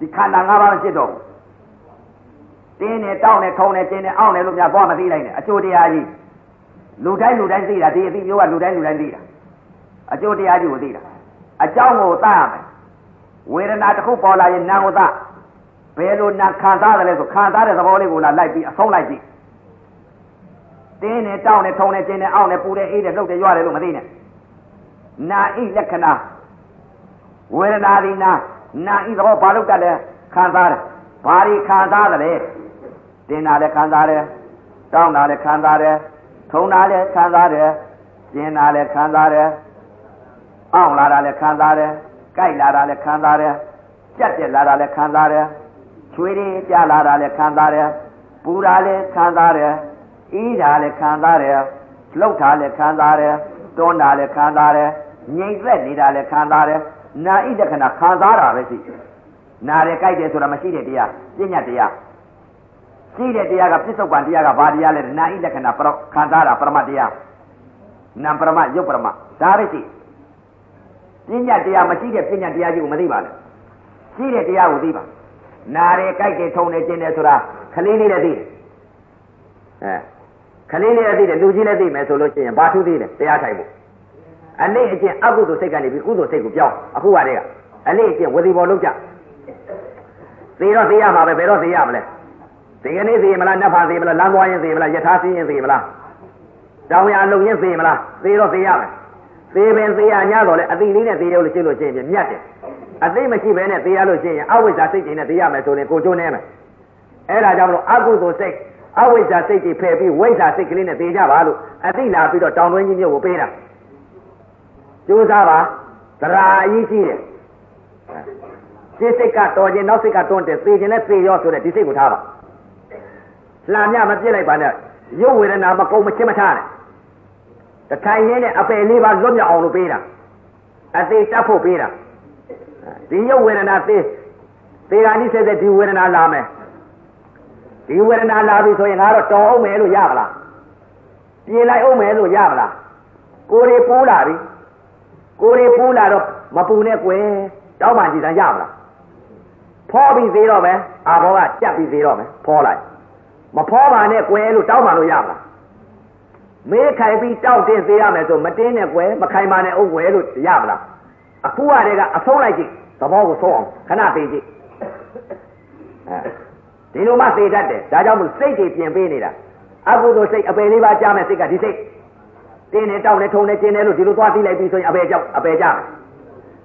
ဒီခန္ဓာ၅ပါးမဖြစ်တော့ဘူး တင်းနဲ့တောင်းနဲ့ထုံနဲ့ကျင်းနဲ့အောင့်နဲ့လို့များသွားမသိလိုက်နဲ့အကျိုးတရားကြီးလူတိုင်းလူတိုင်းသိတာဒီအသိမျိုးကလူတိုင်းလူတိုင်းသိတာအကျိုးတရားကြီးကိုသိတာအကြောင်းကိုသတ်ရမယ်ဝေဒနာတစ်ခုပေါ်လာရင်နာကိုသဘယ်လိုနာခံစားတယ်လဲဆိုခံစားတဲ့သဘောလေးကိုလာလိုက်ပြီးအဆုံးလိုက်ကြည့်တင်းနဲ့တောင်းနဲ့ထုံနဲ့ကျင်းနဲ့အောင့်နဲ့ပူတဲ့အေးတဲ့လှုပ်တဲ့ရွရတယ်လို့မသိနဲ့နာဤလက္ခဏာဝေဒနာဒီနာနာဤသဘောဘာလို့တတ်လဲခံစားတယ်ဘာတွေခံစားတယ်လဲ တင်းတာလည်းခံစားတယ်တောင်းတာလည်းခံစားတယ်ထုံတာလည်းခံစားတယ်ကျင်းတာလည်းခံစားတယ်အောင့်လာတာလည်းခံစားတယ်ကြိုက်လာတာလည်းခံစားတယ်ကြက်တက်လာတာလည်းခံစားတယ်ချွေးတွေကြလာတာလည်းခံစားတယ်ပူတာလည်းခံစားတယ်အေးတာလည်းခံစားတယ်လှုပ်တာလည်းခံစားတယ်တွန်းတာလည်းခံစားတယ်ငြိမ်သက်နေတာလည်းခံစားတယ်နာဣတခဏခံစားတာပဲရှိနာတယ်ကြိုက်တယ်ဆိုတာမရှိတဲ့တရားပြညတ်တရား ရှိတဲ့တရားကပြစ္ဆုတ်ပံတရားကဘာတရားလဲနာဣလက္ခဏာပရခံစားတာပရမတရားနာပရမယုတ်ပရမဒါပဲရှိပညာတရားမရှိတဲ့ပညာတရားကြီးကိုမသိပါနဲ့ရှိတဲ့တရားကိုသိပါနာတယ်ကြိုက်တယ်ထုံတယ်ကျင်တယ်ဆိုတာခလေးလေးလည်းသိတယ်အဲခလေးလေးအသိတယ်လူကြီးလည်းသိမယ်ဆိုလို့ရှိရင်ဘာထူးသေးလဲတရားထိုင်ဖို့အလေးအကျင့်အကုသိုလ်စိတ်ကနေပြီးကုသိုလ်စိတ်ကိုပြောင်းအခုကတည်းကအလေးအကျင့်ဝစီပေါ်လုံးကြသေတော့သေရမှာပဲဘယ်တော့သေရမလဲ ဒီကနေ့သေမလားနတ်ဖာသေမလားလမ်းသွားရင်သေမလားယထာသိရင်သေမလားတောင်ရလုံရင်သေမလားသေတော့သေရမယ်သေပင်သေရညတော့လေအတိလေးနဲ့သေရလို့ရှိလို့ရှိရင်မြတ်တယ်အသိမရှိဘဲနဲ့သေရလို့ရှိရင်အဝိဇ္ဇာစိတ်တွေနဲ့သေရမယ်ဆိုရင်ကိုကျိုးနေမယ်အဲ့ဒါကြောင့်မလို့အကုသိုလ်စိတ်အဝိဇ္ဇာစိတ်တွေဖယ်ပြီးဝိဇ္ဇာစိတ်ကလေးနဲ့သေကြပါလို့အသိလာပြီးတော့တောင်တွင်းကြီးမြို့ကိုပေးတာကြိုးစားပါသရာအကြီးကြီးတယ်စိတ်စိတ်ကတော်ခြင်းနောက်စိတ်ကတွန်းတယ်သေခြင်းနဲ့သေရောဆိုတဲ့ဒီစိတ်ကိုထားပါ လှမ်းမြမပြစ်လိုက်ပါနဲ့ရုပ်ဝေဒနာမကုံမချင်းမထားနဲ့တထိုင်ရင်းနဲ့အပယ်လေးပါလွတ်မြောက်အောင်လို့ပေးတာအသေးတတ်ဖို့ပေးတာဒီရုပ်ဝေဒနာသေသေဂာနိစေတဲ့ဒီဝေဒနာလာမယ်ဒီဝေဒနာလာပြီဆိုရင်ငါတော့တော်အောင်မယ်လို့ရပါလားပြင်လိုက်အောင်မယ်လို့ရပါလားကိုယ်တွေပူးလာပြီကိုယ်တွေပူးလာတော့မပူနဲ့ကွယ်တောင်းမှကြည်စမ်းရပါလားဖောပြီးသေးတော့မယ်အာဘောကကြက်ပြီးသေးတော့မယ်ဖောလိုက် မဖောပါနဲ့ကွယ်လို့တောင်းမှလို့ရပါလားမေးခိုင်ပြီးတောက်တင်သေးရမယ်ဆိုမတင်းနဲ့ကွယ်မခိုင်ပါနဲ့အုပ်ကွယ်လို့ရပါလားအခုကတည်းကအဆုံးလိုက်ကြည့်သဘောကိုဆုံးအောင်ခဏသေးကြည့်အဲဒီလိုမှသိတတ်တယ်ဒါကြောင့်မို့စိတ်တွေပြင်ပေးနေတာအကုသိုလ်စိတ်အပေလေးပါကြားမယ်စိတ်ကဒီစိတ်တင်းနေတောက်နေထုံနေကျင်းနေလို့ဒီလိုသွားသိလိုက်ပြီးဆိုရင်အပေကြောက်အပေကြမယ်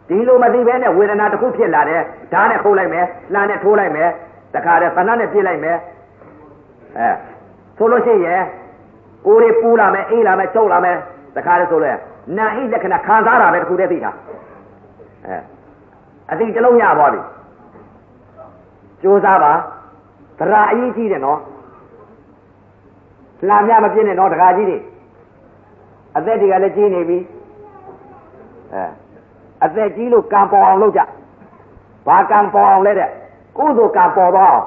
ဒီလိုမသိဘဲနဲ့ဝေဒနာတစ်ခုဖြစ်လာတယ်ဓာတ်နဲ့ခုတ်လိုက်မယ်လှမ်းနဲ့ထိုးလိုက်မယ်တခါတည်းသဏ္ဍာန်နဲ့ပြစ်လိုက်မယ် အဲဆိုလို့ရှိရင်ကိုယ်တွေပူလာမယ်အေးလာမယ်ချုပ်လာမယ်တခါတည်းဆိုလဲနာဣလက္ခဏာခံစားတာပဲတစ်ခုတည်းသိတာအဲအတိတလုံးရပါပြီကြိုးစားပါသရာအရေးကြီးတယ်နော်လှမ်းမြမပြည့်နဲ့နော်တခါကြီးတွေအသက်တွေကလည်းကြီးနေပြီအဲအသက်ကြီးလို့ကံပေါ်အောင်လုပ်ကြဘာကံပေါ်အောင်လဲတဲ့ကုသိုလ်ကံပေါ်တော့အောင်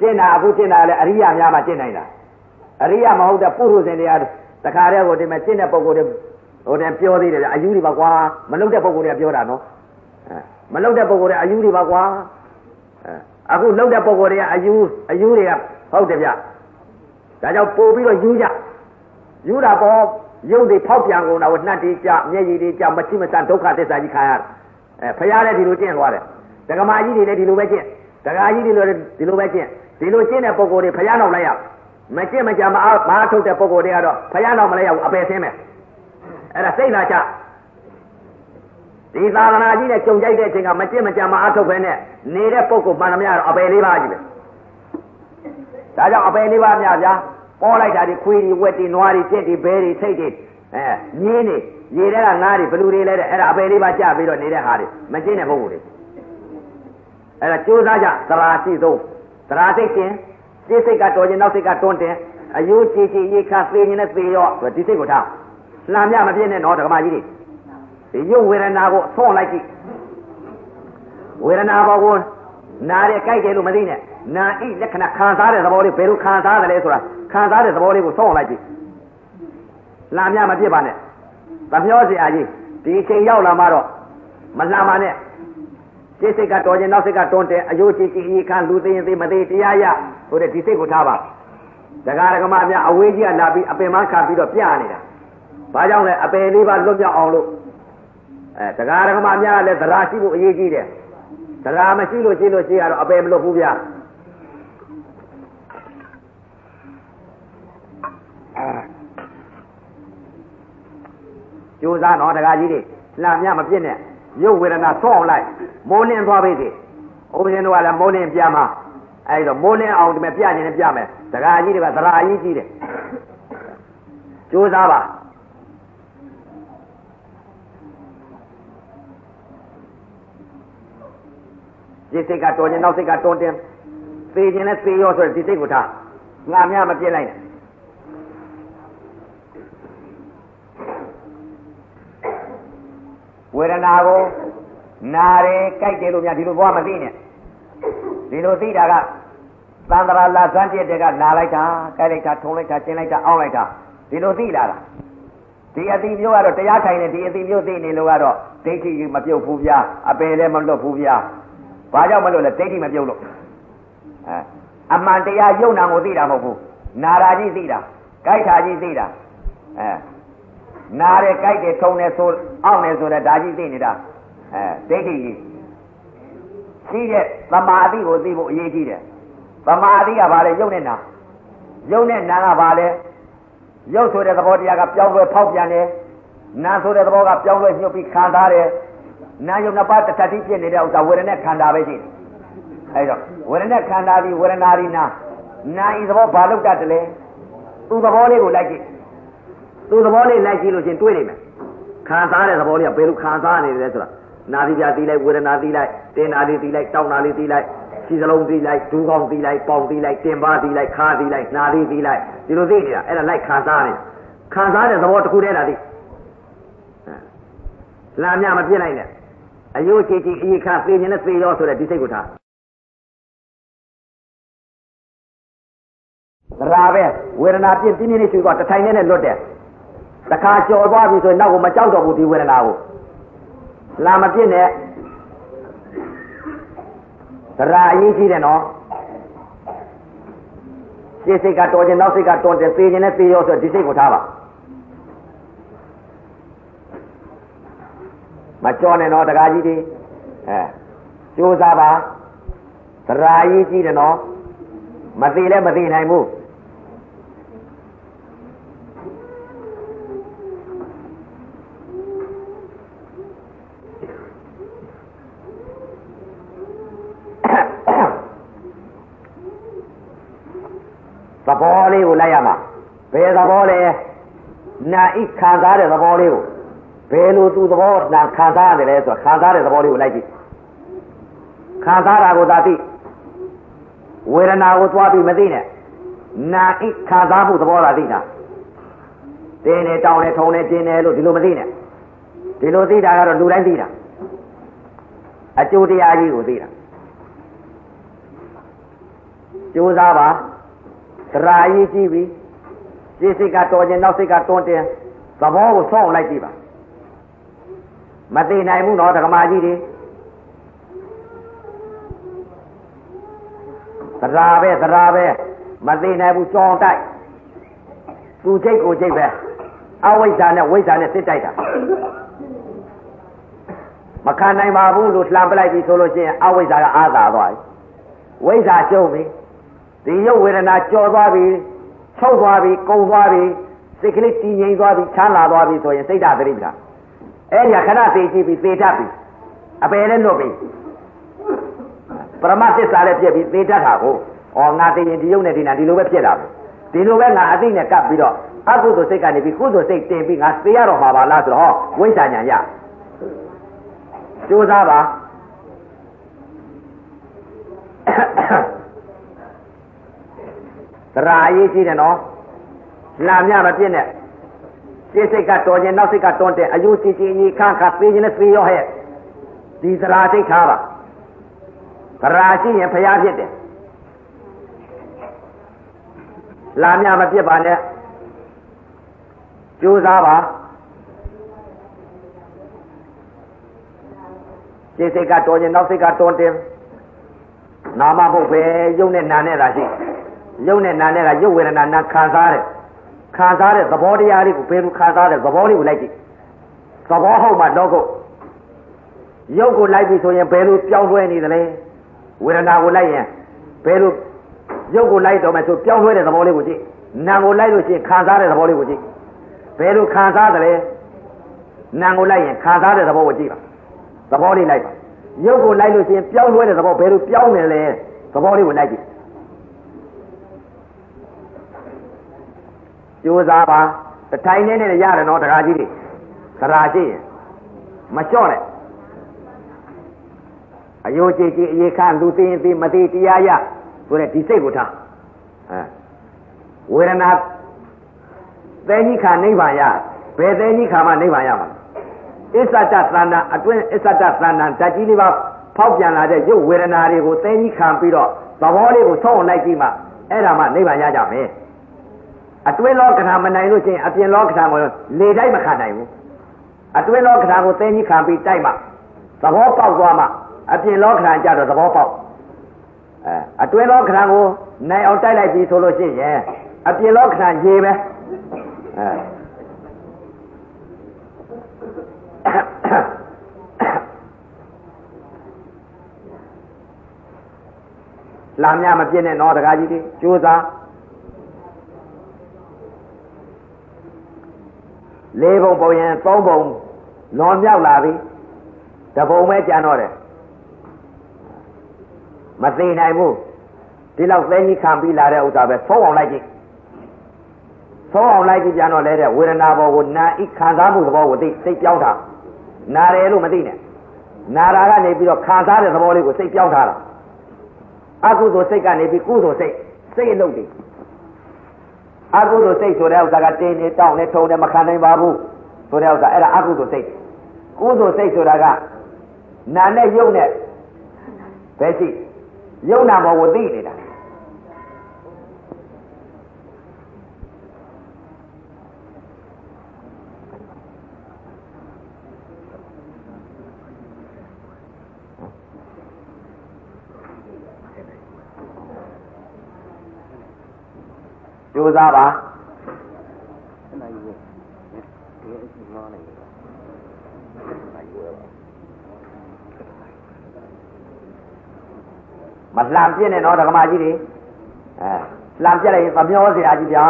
ကျင့်တာအခုကျင့်တာလည်းအရိယာများမှကျင့်နိုင်တာအရိယာမဟုတ်တဲ့ပုရုဇဉ်တွေကတခါတည်းကိုဒီမှာကျင့်တဲ့ပုဂ္ဂိုလ်တွေဟိုတည်းပြောသေးတယ်ဗျအယူတွေပါကွာမလုပ်တဲ့ပုဂ္ဂိုလ်တွေကပြောတာနော်မလုပ်တဲ့ပုဂ္ဂိုလ်တွေအယူတွေပါကွာအခုလုပ်တဲ့ပုဂ္ဂိုလ်တွေကအယူအယူတွေကဟုတ်တယ်ဗျဒါကြောင့်ပို့ပြီးတော့ယူကြယူတာပေါ့ရုပ်တွေဖောက်ပြန်ကုန်တာကိုနှက်တွေကြမျက်ရည်တွေကြမချိမဆန်ဒုက္ခသစ္စာကြီးခံရတယ်အဲဖရာလည်းဒီလိုကျင့်သွားတယ်ဒကမာကြီးတွေလည်းဒီလိုပဲကျင့်ဒကာကြီးတွေလည်းဒီလိုပဲကျင့် ဒီလိုကျင့်တဲ့ပုဂ္ဂိုလ်တွေဖရာနောက်လိုက်ရမကျင့်မကြမအားမအားထုတ်တဲ့ပုဂ္ဂိုလ်တွေကတော့ဖရာနောက်မလိုက်ရဘူးအပယ်ဆင်းမယ်အဲ့ဒါစိတ်လာချဒီသာသနာကြီးနဲ့ကြုံကြိုက်တဲ့အချိန်ကမကျင့်မကြမအားထုတ်ပဲနဲ့နေတဲ့ပုဂ္ဂိုလ်မှန်သမျှတော့အပယ်လေးပါးကြီးပဲဒါကြောင့်အပယ်လေးပါးများဗျာပေါ်လိုက်တာဒီခွေးတွေဝက်တွေနွားတွေကြက်တွေဘဲတွေထိတ်တွေအဲမြင်းတွေရေထဲကငါးတွေဘလူတွေလဲတဲ့အဲ့ဒါအပယ်လေးပါးကြပြီးတော့နေတဲ့ဟာတွေမကျင့်တဲ့ပုဂ္ဂိုလ်တွေအဲ့ဒါကြိုးစားကြသရာရှိဆုံး သရာစိတ်တင်စိတ်စိတ်ကတော်ခြင်းနောက်စိတ်ကတွန်းတင်အယိုးကြည်ကြည်ရေခါသေခြင်းနဲ့သေရောဒီစိတ်ကိုထားလှမ်းမြမပြည့်နဲ့တော့ဓမ္မကြီးတွေဒီရုပ်ဝေဒနာကိုအဆုံးလိုက်ကြည့်ဝေဒနာဘောကိုနားရဲကြိုက်တယ်လို့မသိနဲ့နာဣလက္ခဏာခံစားတဲ့သဘောလေးဘယ်လိုခံစားတယ်လဲဆိုတာခံစားတဲ့သဘောလေးကိုဆုံးလိုက်ကြည့်လှမ်းမြမပြည့်ပါနဲ့သမျောစရာကြီးဒီအချိန်ရောက်လာမှတော့မလှမ်းပါနဲ့ စိတ်စိတ်ကတော်ခြင်းနောက်စိတ်ကတွန်းတယ်အယိုးကြည်ကြည်အေးခန်းလူသိရင်သိမသိတရားရဆိုတဲ့ဒီစိတ်ကိုထားပါဒကာဒကမအများအဝေးကြီးကလာပြီးအပင်မခါပြီးတော့ပြနေတာဘာကြောင့်လဲအပယ်လေးပါလွတ်မြောက်အောင်လို့အဲဒကာဒကမအများကလည်းသရာရှိဖို့အရေးကြီးတယ်သရာမရှိလို့ရှိလို့ရှိရတော့အပယ်မလွတ်ဘူးဗျာကြိုးစားတော့ဒကာကြီးတွေလှမြမပြစ်နဲ့ ရုပ်ဝေဒနာဆော့အောင်လိုက်မိုးလင်းသွားပြီစီဥပဇင်းတို့ကလည်းမိုးလင်းပြမှာအဲ့တော့မိုးလင်းအောင်ဒီမဲ့ပြခြင်းနဲ့ပြမယ်ဒကာကြီးတွေကသရာအကြီးကြီးတယ်ကြိုးစားပါဒီစိတ်ကတော်ခြင်းနောက်စိတ်ကတွန်းတင်သေခြင်းနဲ့သေရောဆိုတဲ့ဒီစိတ်ကိုထားငါများမပြစ်လိုက်နဲ့ ဝေဒနာကိုနာတယ်ကြိုက်တယ်လို့များဒီလိုဘဝမသိနဲ့ဒီလိုသိတာကသန္တရာလာဇန်ပြည့်တဲ့ကနာလိုက်တာကြိုက်လိုက်တာထုံလိုက်တာကျင်းလိုက်တာအောင်းလိုက်တာဒီလိုသိလာတာဒီအတိမျိုးကတော့တရားထိုင်နေဒီအတိမျိုးသိနေလို့ကတော့ဒိဋ္ဌိမပြုတ်ဘူးဗျာအပယ်လည်းမလွတ်ဘူးဗျာဘာကြောင့်မလွတ်လဲဒိဋ္ဌိမပြုတ်လို့အဲအမှန်တရားယုံနာကိုသိတာမဟုတ်ဘူးနာရာကြီးသိတာကြိုက်တာကြီးသိတာအဲ နားတယ်ကြိုက်တယ်ထုံတယ်ဆိုအောင့်တယ်ဆိုတော့ဒါကြီးသိနေတာအဲဒိဋ္ဌိကြီးရှိတဲ့သမာဓိကိုသိဖို့အရေးကြီးတယ်သမာဓိကဘာလဲယုံနဲ့နာယုံနဲ့နာကဘာလဲယုတ်ဆိုတဲ့သဘောတရားကပြောင်းလဲဖောက်ပြန်တယ်နာဆိုတဲ့သဘောကပြောင်းလဲညှုပ်ပြီးခံစားတယ်နာယုံနှစ်ပါးတစ်ထပ်တိဖြစ်နေတဲ့ဥစ္စာဝေဒနာခန္ဓာပဲရှိတယ်အဲဒါဝေဒနာခန္ဓာဒီဝေဒနာဒီနာနာဤသဘောဘာလို့တတ်တယ်လဲသူ့သဘောလေးကိုလိုက်ကြည့် သူ့သဘောလေးလိုက်ကြည့်လို့ချင်းတွေးနိုင်မယ်ခံစားတဲ့သဘောလေးကဘယ်လိုခံစားနေတယ်ဆိုတာနာသီပြသီးလိုက်ဝေဒနာသီးလိုက်တင်နာလေးသီးလိုက်တောင်းနာလေးသီးလိုက်ခြေစလုံးသီးလိုက်ဒူးကောင်းသီးလိုက်ပေါင်သီးလိုက်တင်ပါသီးလိုက်ခါသီးလိုက်နာလေးသီးလိုက်ဒီလိုသိနေတာအဲ့ဒါလိုက်ခံစားနေခံစားတဲ့သဘောတစ်ခုတည်းလားသိလာမြမပြစ်လိုက်နဲ့အယိုးချီချီအေးခါသိခြင်းနဲ့သိရောဆိုတဲ့ဒီစိတ်ကိုထားသရာပဲဝေဒနာပြင်းပြင်းလေးရှိသွားတထိုင်နဲ့လွတ်တယ် တခါကြော်သွားပြီဆိုရင်နောက်ကိုမကြောက်တော့ဘူးဒီဝေဒနာကိုလာမပြစ်နဲ့သရာအရေးကြီးတယ်နော်စိတ်စိတ်ကတော်ခြင်းနောက်စိတ်ကတော်တယ်သိခြင်းနဲ့သိရောဆိုဒီစိတ်ကိုထားပါမကြောနဲ့တော့တကားကြီးတွေအဲကြိုးစားပါသရာကြီးကြီးတယ်နော်မသိလဲမသိနိုင်ဘူး သဘောလေးကိုလိုက်ရမှာဘယ်သဘောလဲနာဣခံစားတဲ့သဘောလေးကိုဘယ်လိုသူသဘောနာခံစားရတယ်လဲဆိုတော့ခံစားတဲ့သဘောလေးကိုလိုက်ကြည့်ခံစားတာကိုသာသိဝေဒနာကိုသွားပြီးမသိနဲ့နာဣခံစားမှုသဘောသာသိတာတင်းနေတောင်းနေထုံနေကျင်းနေလို့ဒီလိုမသိနဲ့ဒီလိုသိတာကတော့လူတိုင်းသိတာအကျိုးတရားကြီးကိုသိတာကြိုးစားပါ သရာရေးကြည့်ပြီစိတ်စိတ်ကတော်ခြင်းနောက်စိတ်ကတွန်းတင်သဘောကိုဆောင်းလိုက်ကြည့်ပါမသိနိုင်ဘူးနော်ဓမ္မကြီးတွေသရာပဲသရာပဲမသိနိုင်ဘူးကြောင်းတိုက်သူချိတ်ကိုချိတ်ပဲအဝိဇ္ဇာနဲ့ဝိဇ္ဇာနဲ့စစ်တိုက်တာမခံနိုင်ပါဘူးလို့လှမ်းပလိုက်ပြီဆိုလို့ရှိရင်အဝိဇ္ဇာကအာသာသွားပြီဝိဇ္ဇာကျုံပြီ ဒီရုပ်ဝေဒနာကြော်သွားပြီချုပ်သွားပြီကုံသွားပြီစိတ်ကလေးတည်ငြိမ်သွားပြီချမ်းသာသွားပြီဆိုရင်စိတ်ဓာတ်သတိပ္ပာအဲ့ဒီခဏသိကြည့်ပြီးသေတတ်ပြီအပယ်လည်းလွတ်ပြီပရမသစ္စာလည်းပြည့်ပြီသေတတ်တာကိုဩငါသိရင်ဒီရုပ်နဲ့ဒီနာဒီလိုပဲဖြစ်တာပဲဒီလိုပဲငါအသိနဲ့ကပ်ပြီးတော့အကုသိုလ်စိတ်ကနေပြီးကုသိုလ်စိတ်တင်ပြီးငါသေရတော့မှာပါလားဆိုတော့ဟောဝိဇ္ဇာညာရကြိုးစားပါ သရာအရေးကြီးတယ်နော်လာမြမပြည့်နဲ့စိတ်စိတ်ကတော်ခြင်းနောက်စိတ်ကတွန်းတဲ့အယုကြည်ကြည်ကြီးခါခါပေးခြင်းနဲ့ပေးရောဟဲ့ဒီသရာစိတ်ထားပါသရာရှိရင်ဖျားဖြစ်တယ်လာမြမပြည့်ပါနဲ့ကြိုးစားပါစိတ်စိတ်ကတော်ခြင်းနောက်စိတ်ကတွန်းတယ်နာမဟုတ်ပဲယုံနဲ့နာနဲ့သာရှိယုံ နဲ့နာနဲ့ကယုတ်ဝေဒနာနာခံစားတယ်ခံစားတဲ့သဘောတရားလေးကိုဘယ်လိုခံစားတဲ့သဘောလေးကိုလိုက်ကြည့်သဘောဟုတ်မှတော့ကိုယုတ်ကိုလိုက်ပြီဆိုရင်ဘယ်လိုပြောင်းလဲနေသလဲဝေဒနာကိုလိုက်ရင်ဘယ်လိုယုတ်ကိုလိုက်တော့မှဆိုပြောင်းလဲတဲ့သဘောလေးကိုကြည့်နာကိုလိုက်လို့ရှိရင်ခံစားတဲ့သဘောလေးကိုကြည့်ဘယ်လိုခံစားသလဲနာကိုလိုက်ရင်ခံစားတဲ့သဘောကိုကြည့်ပါသဘောလေးလိုက်ပါရုပ်ကိုလိုက်လို့ရှိရင်ပြောင်းလဲတဲ့သဘောဘယ်လိုပြောင်းနေလဲသဘောလေးကိုလိုက်ကြည့် ကြိုးစားပါတထိုင်နေနဲ့ရတယ်နော်တရားကြီးတွေသရာရှိရင်မလျှော့နဲ့အယိုးကြည်ကြည်အေခါလူသိရင်သိမသိတရားရဆိုတဲ့ဒီစိတ်ကိုထားအဲဝေဒနာသဲကြီးခါနိဗ္ဗာန်ရဘယ်သဲကြီးခါမှနိဗ္ဗာန်ရမှာအစ္ဆတသန္တာအတွင်းအစ္ဆတသန္တာဓာတ်ကြီးလေးပါဖောက်ပြန်လာတဲ့ရုပ်ဝေဒနာတွေကိုသဲကြီးခံပြီးတော့သဘောလေးကိုဆုံးအောင်လိုက်ပြီးမှအဲ့ဒါမှနိဗ္ဗာန်ရကြမယ် အတွင်းလောကဓာမနိုင်လို့ချင်းအပြင်လောကဓာကိုလေတိုက်မခံနိုင်ဘူးအတွင်းလောကဓာကိုသဲကြီးခံပြီးတိုက်မှသဘောပေါက်သွားမှအပြင်လောကဓာကြတော့သဘောပေါက်အဲအတွင်းသောခဏကိုနိုင်အောင်တိုက်လိုက်ပြီဆိုလို့ရှိရင်အပြင်သောခဏရေပဲအဲလာမြမပြည့်နဲ့တော့တကားကြီးတွေကြိုးစား လေးဘုံပုံရင်သုံးဘုံလွန်မြောက်လာပြီတပုံပဲကြံတော့တယ်မသိနိုင်ဘူးဒီလောက်သိကြီးခံပြီးလာတဲ့ဥစ္စာပဲသုံးအောင်လိုက်ကြည့်သုံးအောင်လိုက်ကြည့်ပြန်တော့လဲတဲ့ဝေဒနာဘောကိုနာဤခံစားမှုသဘောကိုသိစိတ်ပြောင်းတာနာတယ်လို့မသိနဲ့နာတာကနေပြီးတော့ခံစားတဲ့သဘောလေးကိုစိတ်ပြောင်းထားတာအကုသိုလ်စိတ်ကနေပြီးကုသိုလ်စိတ်စိတ်အလုပ်တွေ အကုသိုလ်စိတ်ဆိုတဲ့ဥစ္စာကတင်းနေတောင်းနေထုံနေမခံနိုင်ပါဘူးဆိုတဲ့ဥစ္စာအဲ့ဒါအကုသိုလ်စိတ်ကုသိုလ်စိတ်ဆိုတာကနာနဲ့ယုတ်နဲ့ပဲရှိယုတ်နာဘောကိုသိနေတာ ကြိုးစားပါမလှမ်းပြည့်နဲ့တော့ဓမ္မကြီးတွေအဲလှမ်းပြည့်လိုက်ရင်သမျောစရာကြီးဗျာ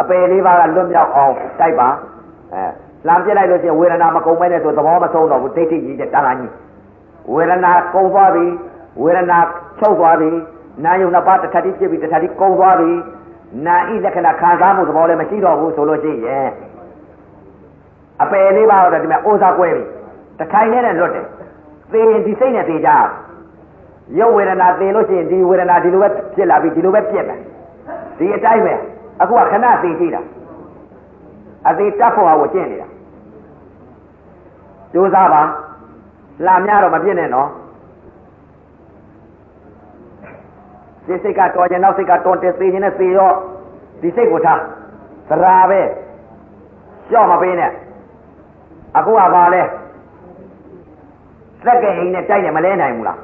အပယ်လေးပါးကလွတ်မြောက်အောင်တိုက်ပါအဲလှမ်းပြည့်လိုက်လို့ရှိရင်ဝေဒနာမကုန်မဲနဲ့ဆိုသဘောမဆုံးတော့ဘူးဒိဋ္ဌိကြီးတဲ့တန်ခါကြီးဝေဒနာကုန်သွားပြီဝေဒနာချုပ်သွားပြီနာယုံနှစ်ပါးတစ်ထပ်တိဖြစ်ပြီးတစ်ထပ်တိကုန်သွားပြီ နာဤလက္ခဏာခံစားမှုသဘောလည်းမရှိတော့ဘူးဆိုလို့ရှိရင်အပယ်လေးပါတော့ဒီမှာအိုးစားကွဲပြီတခိုင်နဲ့လွတ်တယ်သေရင်ဒီစိတ်နဲ့သေကြရုပ်ဝေဒနာသေလို့ရှိရင်ဒီဝေဒနာဒီလိုပဲဖြစ်လာပြီဒီလိုပဲပြက်တယ်ဒီအတိုင်းပဲအခုကခဏသေကြည့်တာအသေးတတ်ဖို့ဟာကိုကျင့်နေတာကြိုးစားပါလာများတော့မပြည့်နဲ့နော် ဒီစိတ်ကတော်ရင်နောက်စိတ်ကတော်တယ်သေရင်လည်းသေရောဒီစိတ်ကိုထားသရာပဲလျှော့မပေးနဲ့အခုကပါလဲသက်ကအိမ်နဲ့တိုက်နေမလဲနိုင်ဘူးလား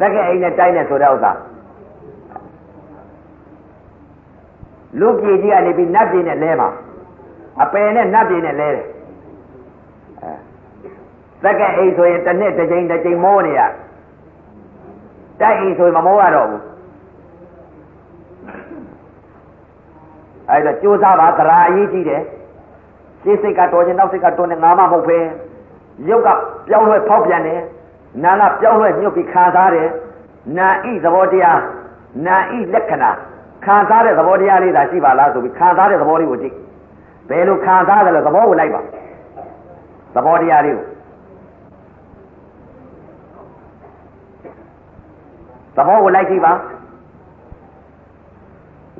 သက်ကအိမ်နဲ့တိုက်နေဆိုတဲ့ဥစ္စာလူပြည်ကြီးကနေပြီးနတ်ပြည်နဲ့လဲမှာအပယ်နဲ့နတ်ပြည်နဲ့လဲတယ်အဲသက်ကအိမ်ဆိုရင်တစ်နှစ်တစ်ချိန်တစ်ချိန်မိုးနေရတို က်အိမ်ဆိုရင်မမိုးရတော့ဘူးအဲ့ဒါကြိုးစားပါသရာအရေးကြီးတယ်ရှင်းစိတ်ကတော်ခြင်းနောက်စိတ်ကတော်နေငါမှမဟုတ်ပဲရုပ်ကပြောင်းလဲဖောက်ပြန်တယ်နာကပြောင်းလဲညှုပ်ပြီးခံစားတယ်နာဤသဘောတရားနာဤလက္ခဏာခံစားတဲ့သဘောတရားလေးသာရှိပါလားဆိုပြီးခံစားတဲ့သဘောလေးကိုကြည့်ဘယ်လိုခံစားတယ်လဲသဘောကိုလိုက်ပါသဘောတရားလေးကို သဘောကိုလိုက်ကြည့်ပါ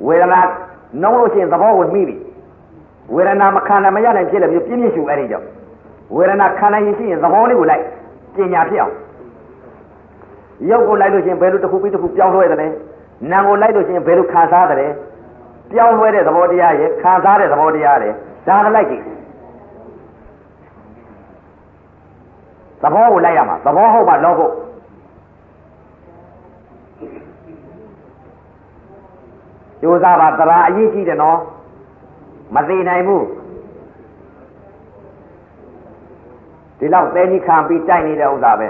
ဝေဒနာနှုံးလို့ရှိရင်သဘောကိုမိပြီဝေဒနာမခံနိုင်မရနိုင်ဖြစ်လည်းပြင်းပြင်းရှူအဲ့ဒီကြောင့်ဝေဒနာခံနိုင်ရင်ရှိရင်သဘောလေးကိုလိုက်ပညာဖြစ်အောင်ရုပ်ကိုလိုက်လို့ရှိရင်ဘယ်လိုတစ်ခုပြီးတစ်ခုပြောင်းလဲတယ်လဲနာမ်ကိုလိုက်လို့ရှိရင်ဘယ်လိုခံစားတယ်လဲပြောင်းလဲတဲ့သဘောတရားရဲ့ခံစားတဲ့သဘောတရားရဲ့ဒါကလိုက်ကြည့်သဘောကိုလိုက်ရမှာသဘောဟုတ်ပါလောဖို့ ကြိုးစားပါသရာအရေးကြီးတယ်နော်မသေးနိုင်ဘူးဒီလောက်သဲကြီးခံပြီးတိုက်နေတဲ့ဥစ္စာပဲ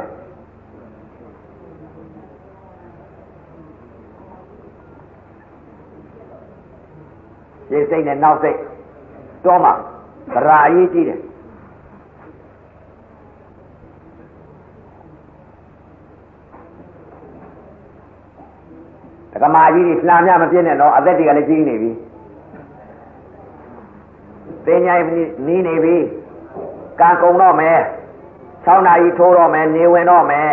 ဒီစိတ်နဲ့နောက်စိတ်တော့မှသရာအရေးကြီးတယ် တက္ကမကြီးတွေလှမ်းမြမပြည့်နဲ့တော့အသက်တွေကလည်းကြီးနေပြီသင်ညာနီးနေပြီကံကုံတော့မယ်6နာရီထိုးတော့မယ်နေဝင်တော့မယ်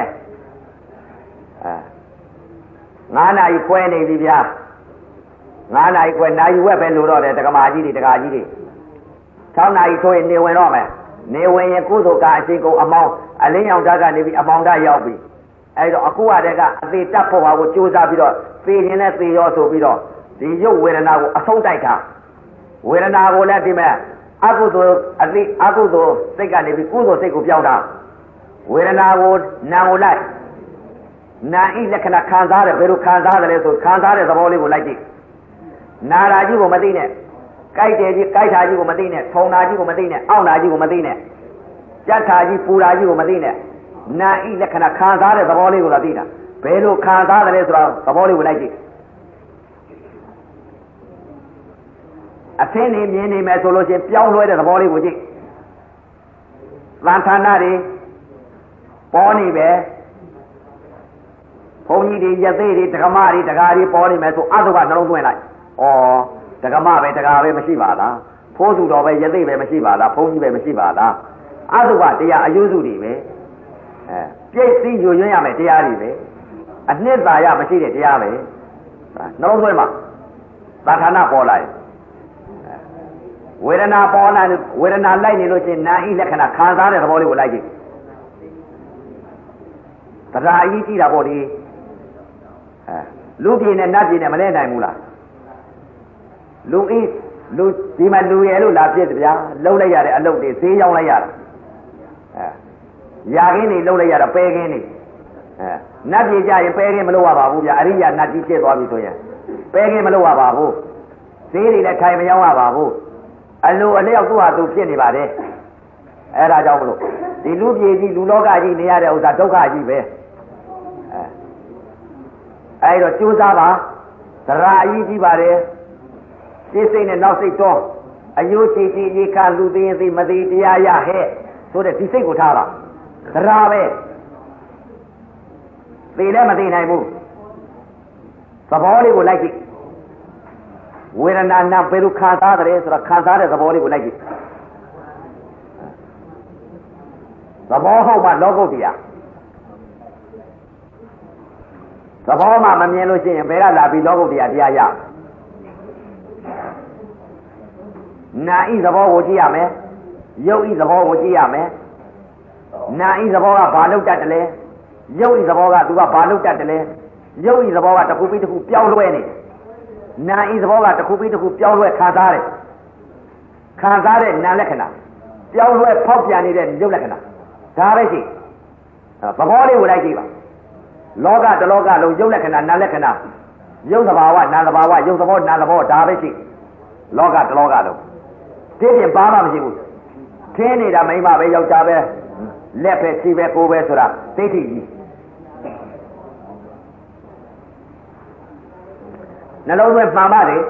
အဲ9နာရီခွဲနေပြီဗျာ9နာရီခွဲနာရီဝက်ပဲလို့တော့တယ်တက္ကမကြီးတွေတက္ကကြီးတွေ6နာရီထိုးရင်နေဝင်တော့မယ်နေဝင်ရင်ကုသိုလ်ကအရှိကုန်အမောင်းအလင်းရောင်ဓာတ်ကနေပြီးအမောင်းဓာတ်ရောက်ပြီ အဲဒါအခုကတည်းကအသေးတက်ဖို့ဟာကိုကြိုးစားပြီးတော့သေခြင်းနဲ့သေရောဆိုပြီးတော့ဒီရုပ်ဝေဒနာကိုအဆုံးတိုက်တာဝေဒနာကိုလည်းဒီမဲ့အကုသိုလ်အသိအကုသိုလ်စိတ်ကနေပြီးကုသိုလ်စိတ်ကိုပြောင်းတာဝေဒနာကိုနာကိုလိုက်နာဤလက္ခဏာခံစားတယ်ဘယ်လိုခံစားတယ်လဲဆိုခံစားတဲ့သဘောလေးကိုလိုက်ကြည့်နာရာကြီးကိုမသိနဲ့ကြိုက်တယ်ကြီးကြိုက်တာကြီးကိုမသိနဲ့ထုံတာကြီးကိုမသိနဲ့အောင့်တာကြီးကိုမသိနဲ့ကြက်တာကြီးပူတာကြီးကိုမသိနဲ့ နာဤလက္ခဏာခံစားတဲ့သဘောလေးကိုသာသိတာဘယ်လိုခံစားတယ်လဲဆိုတော့သဘောလေးကိုလိုက်ကြည့်အသင်းနေမြင်နေမယ်ဆိုလို့ရှိရင်ပြောင်းလဲတဲ့သဘောလေးကိုကြည့်သံဌာနတွေပေါ်နေပဲဘုန်းကြီးတွေရသေးတွေဒကမတွေဒကာတွေပေါ်နေမယ်ဆိုအတုကနှလုံးသွင်းလိုက်ဩဒကမပဲဒကာပဲမရှိပါလားဖိုးစုတော်ပဲရသေးပဲမရှိပါလားဘုန်းကြီးပဲမရှိပါလားအတုကတရားအယုစုတွေပဲ အဲပြည့်စည်ညွညွှန်းရမယ်တရားတွေပဲအနှစ်သာရမရှိတဲ့တရားပဲနှလုံးသွင်းမှာသာဌာနပေါ်လိုက်ဝေဒနာပေါ်လာဝေဒနာလိုက်နေလို့ချင်းနာဤလက္ခဏာခံစားတဲ့သဘောလေးကိုလိုက်ကြည့်တရားအကြီးကြီးတာပေါ့ဒီအဲလူပြည်နဲ့နတ်ပြည်နဲ့မလဲနိုင်ဘူးလားလူဤလူဒီမှာလူရဲလို့လာပြစ်တဗျာလှုပ်လိုက်ရတဲ့အလုပ်တွေဈေးရောက်လိုက်ရတာအဲ ရာခင်းတွေလှုပ်လိုက်ရတာပဲခင်းတွေအဲနတ်ပြည်ကြရင်ပဲခင်းမလုပ်ရပါဘူးဗျာအရိယာနတ်ကြီးဖြစ်သွားပြီဆိုရင်ပဲခင်းမလုပ်ရပါဘူးဈေးတွေလည်းထိုင်မရောက်ရပါဘူးအလိုအလျောက်သူ့ဟာသူဖြစ်နေပါတယ်အဲဒါကြောင့်မလို့ဒီလူပြည်ကြီးလူလောကကြီးနေရတဲ့ဥစ္စာဒုက္ခကြီးပဲအဲတော့ကြိုးစားပါသရာအကြီးကြီးပါတယ်စိတ်စိတ်နဲ့နောက်စိတ်တော့အယုချီချီရေခါလူသိရင်သိမသိတရားရဟဲ့ဆိုတဲ့ဒီစိတ်ကိုထားပါ သရာပဲသိလည်းမသိနိုင်ဘူးသဘောလေးကိုလိုက်ကြည့်ဝေဒနာနာဘယ်လိုခံစားတယ်ဆိုတော့ခံစားတဲ့သဘောလေးကိုလိုက်ကြည့်သဘောဟုတ်မှလောကုတ္တရာသဘောမှမမြင်လို့ရှိရင်ဘယ်ကလာပြီးလောကုတ္တရာတရားရနာဤသဘောကိုကြည့်ရမယ်ရုပ်ဤသဘောကိုကြည့်ရမယ် နာဤသဘောကဘာလို့တတ်တယ်လဲရုပ်ဤသဘောကသူကဘာလို့တတ်တယ်လဲရုပ်ဤသဘောကတစ်ခုပြီးတစ်ခုပြောင်းလဲနေတယ်နာဤသဘောကတစ်ခုပြီးတစ်ခုပြောင်းလဲခံစားတယ်ခံစားတဲ့နာလက္ခဏာပြောင်းလဲဖောက်ပြန်နေတဲ့ရုပ်လက္ခဏာဒါပဲရှိသဘောလေးကိုလိုက်ကြည့်ပါလောကတလောကလုံးရုပ်လက္ခဏာနာလက္ခဏာရုပ်သဘာဝနာသဘာဝရုပ်သဘောနာသဘောဒါပဲရှိလောကတလောကလုံးတည်ပြင်ပါမှမရှိဘူးထင်းနေတာမိမပဲယောက်ျားပဲ လက်ပဲခြေပဲကိုယ်ပဲဆိုတာသိသိကြီးနှလုံးသွင်းမှန်ပါတယ်